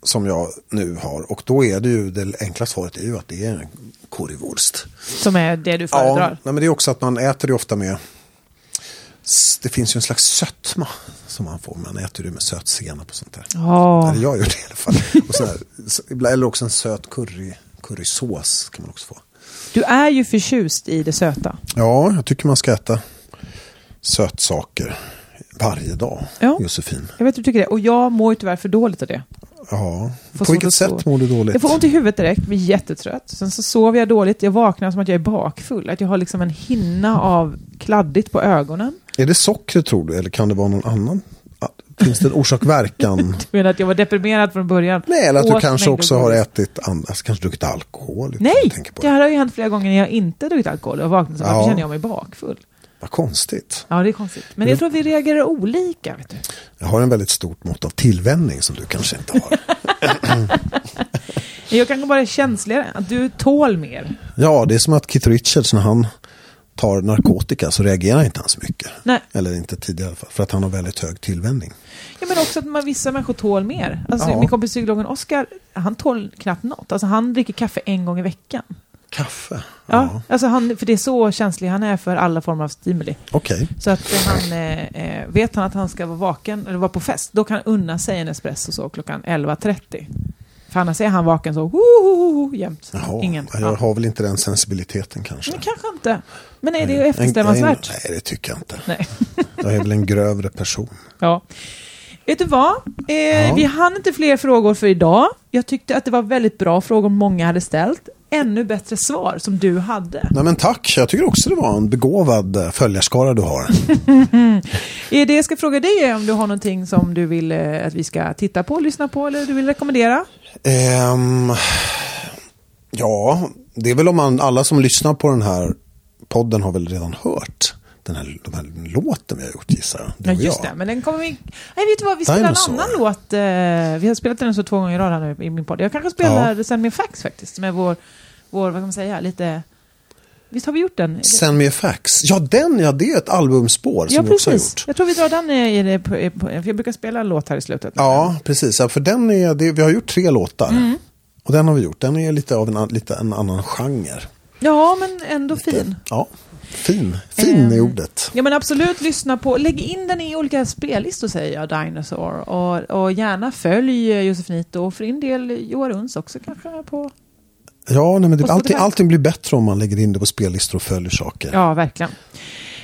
Som jag nu har. Och då är det ju, det enkla svaret är ju att det är currywurst. Som är det du föredrar? nej, men det är också att man äter det ofta med det finns ju en slags sötma som man får. Man äter det med söt senap och sånt där. Ja. Eller jag gör det i alla fall. Och så här, eller också en söt curry, currysås kan man också få. Du är ju förtjust i det söta. Ja, jag tycker man ska äta sötsaker varje dag, Ja. Josefin. Jag vet att du tycker det. Och jag mår ju tyvärr för dåligt av det. Ja. Får På vilket sätt mår du dåligt? Jag får ont i huvudet direkt, blir jättetrött. Sen så sover jag dåligt, jag vaknar som att jag är bakfull. Att jag har liksom en hinna av kladdigt på ögonen. Är det socker tror du, eller kan det vara någon annan? Finns det en orsak-verkan? Du menar att jag var deprimerad från början? Nej, eller att du kanske också har ätit, alltså, kanske druckit alkohol. Nej, på det det. här har ju hänt flera gånger när jag inte druckit alkohol och vaknat så Ja. känner jag mig bakfull? Vad konstigt. Ja, det är konstigt. Men jag tror att vi reagerar olika. Vet du. Jag har en väldigt stort mått av tillvänjning som du kanske inte har. Jag kanske bara är känsligare, att du tål mer. ja, det är som att Keith Richards när han tar narkotika så reagerar inte han så mycket. Nej. Eller inte tidigare i alla fall, för att han har väldigt hög tillvänjning. Ja, men också att man, vissa människor tål mer. Alltså, Ja. Min kompis psykologen Oskar, han tål knappt något. Alltså, han dricker kaffe en gång i veckan. Kaffe? Ja. Alltså han, för det är så känslig han är för alla former av stimuli. Okej. Så att han, eh, eh, vet han att han ska vara vaken eller vara på fest, då kan han unna sig en espresso så klockan 11.30. För annars är han vaken så jämt. Jaha, Ingen. jag Ja. har väl inte den sensibiliteten kanske. Men kanske inte. Men är det Nej, eftersträvansvärt? Nej, nej, det tycker jag inte. Nej. Jag är väl en grövre person. Ja. Vet du vad? Eh, Ja. Vi hann inte fler frågor för idag. Jag tyckte att det var väldigt bra frågor många hade ställt. Ännu bättre svar som du hade. Nej men tack, jag tycker också det var en begåvad eh, följarskara du har. Det jag ska fråga dig är om du har någonting som du vill eh, att vi ska titta på, lyssna på eller du vill rekommendera? Ehm, ja, det är väl om man, alla som lyssnar på den här podden har väl redan hört den här, de här låten vi har gjort gissar jag. Ja, just det. Men den kommer vi... Nej, vet du vad? Vi spelar Dinosaur. en annan låt. eh, Vi har spelat den så två gånger i rad här nu i min podd. Jag kanske spelar Send Me Fax faktiskt, med vår, vår, vad kan man säga, lite... Visst har vi gjort den? Send me a fax. Ja, den ja, det är ett albumspår Ja, som vi också har gjort. Jag tror vi drar den i, i, i, för jag brukar spela en låt här i slutet. Ja, precis. Ja, för den är, det, vi har gjort tre låtar. Mm. Och den har vi gjort. Den är lite av en, lite en annan genre. Ja, men ändå fin. Ja, fin. Fin är Ehm, ordet. Ja men absolut lyssna på, lägg in den i olika spellistor säger jag, Dinosaur. Och, och gärna följ Josefinito och för din del Joar Uns också kanske på... Ja, nej, men det, allting, Spotify. allting blir bättre om man lägger in det på spellistor och följer saker. Ja, verkligen.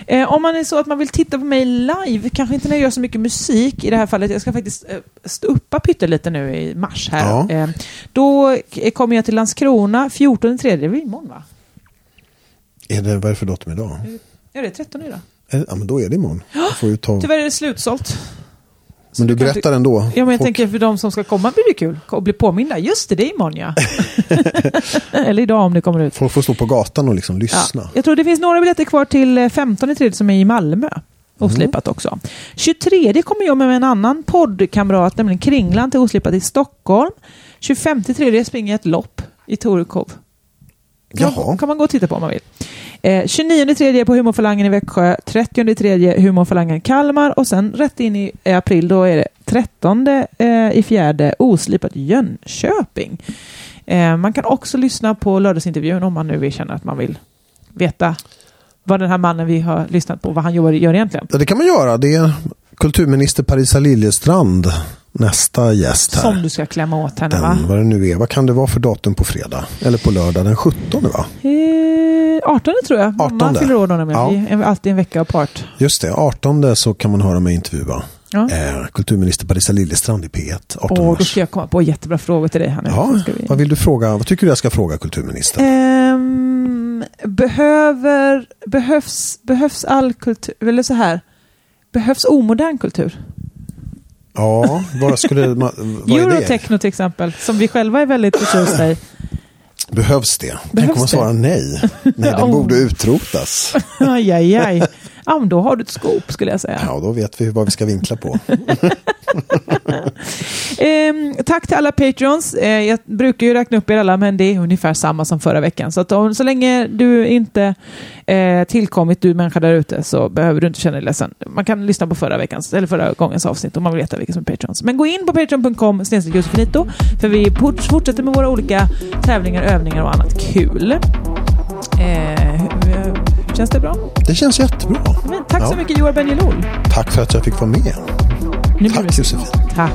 Eh, om man är så att man vill titta på mig live, kanske inte när jag gör så mycket musik i det här fallet, jag ska faktiskt eh, stuppa pyttelite nu i mars här. Ja. Eh, då k- kommer jag till Landskrona 14 tredje, det är väl imorgon va? Är det, vad är det för datum idag? Ja, det är 13 idag. Det- Ja, men då är det imorgon. Då får ta... Tyvärr är det slutsålt. Men du berättar ändå. Ja, men jag Folk- tänker för de som ska komma blir det kul att bli påminda. Just det, det är imorgon ja. Eller idag om det kommer ut. Folk får stå på gatan och liksom Ja. lyssna. Jag tror det finns några biljetter kvar till eh, 15 i tredje som är i Malmö. Oslipat också. 23 kommer jag med en annan poddkamrat, nämligen Kringlan till Oslipat i Stockholm. 25 tredje springer jag ett lopp i Torekov. Jaha. kan man gå och titta på om man vill. Eh, 29 på Humorfalangen i Växjö, 30 tredje Humorfalangen i Kalmar och sen rätt in i april då är det 13 eh, i fjärde Oslipat Jönköping. Eh, man kan också lyssna på lördagsintervjun om man nu vill känna att man vill veta vad den här mannen vi har lyssnat på, vad han gör, gör egentligen. Ja, det kan man göra. Det är kulturminister Parisa Liljestrand nästa gäst här. Som du ska klämma åt henne va? Den, vad det nu är. Vad kan det vara för datum på fredag? Eller på lördag den 17 va? Eh, 18 tror jag. Mamma 18. fyller år då. Ja. Alltid en vecka apart. Just det, 18 så kan man höra mig intervjua Ja. eh, kulturminister Parisa Liljestrand i P1. 18 Och då ska jag komma på jättebra frågor till dig här nu. Ja, vi... vad vill du fråga? Vad tycker du jag ska fråga kulturministern? Ehm, behöver, behövs, behövs all kultur, eller så här, behövs omodern kultur? Ja, vad skulle man, vad? Eurotechno till exempel, som vi själva är väldigt förtjusta i. Behövs det? Tänk Behövs om man svarar nej. Nej, den Oh. borde utrotas. aj, aj, aj. Ja, men då har du ett skop skulle jag säga. Ja, då vet vi vad vi ska vinkla på. Ehm, tack till alla Patreons. Eh, jag brukar ju räkna upp er alla, men det är ungefär samma som förra veckan. Så att om, så länge du inte eh, tillkommit, du människa där ute, så behöver du inte känna dig ledsen. Man kan lyssna på förra, veckans, eller förra gångens avsnitt om man vill veta vilka som är Patreons. Men gå in på patreon.com Josefinito, för vi fortsätter med våra olika tävlingar, övningar och annat kul. Känns det bra? Det känns jättebra. Men tack så Ja. mycket Joar Benjelol. Tack för att jag fick vara med. Nu Tack Josefin. Tack.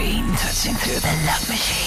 touching through the love machine.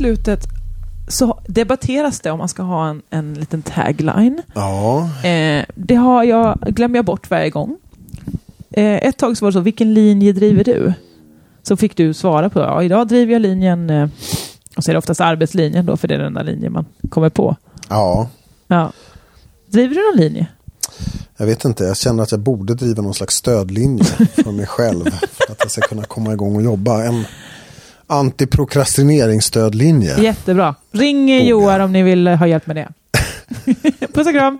slutet så debatteras det om man ska ha en, en liten tagline. Ja. Eh, det har jag, glömmer jag bort varje gång. Eh, ett tag så var det så, vilken linje driver du? Så fick du svara på, ja, idag driver jag linjen, eh, och så är det oftast arbetslinjen då, för det är den enda linjen man kommer på. Ja. ja. Driver du någon linje? Jag vet inte, jag känner att jag borde driva någon slags stödlinje för mig själv. För att jag ska kunna komma igång och jobba. En, antiprokrastineringsstödlinje. Jättebra. Ring Joar om ni vill ha hjälp med det. Puss och kram.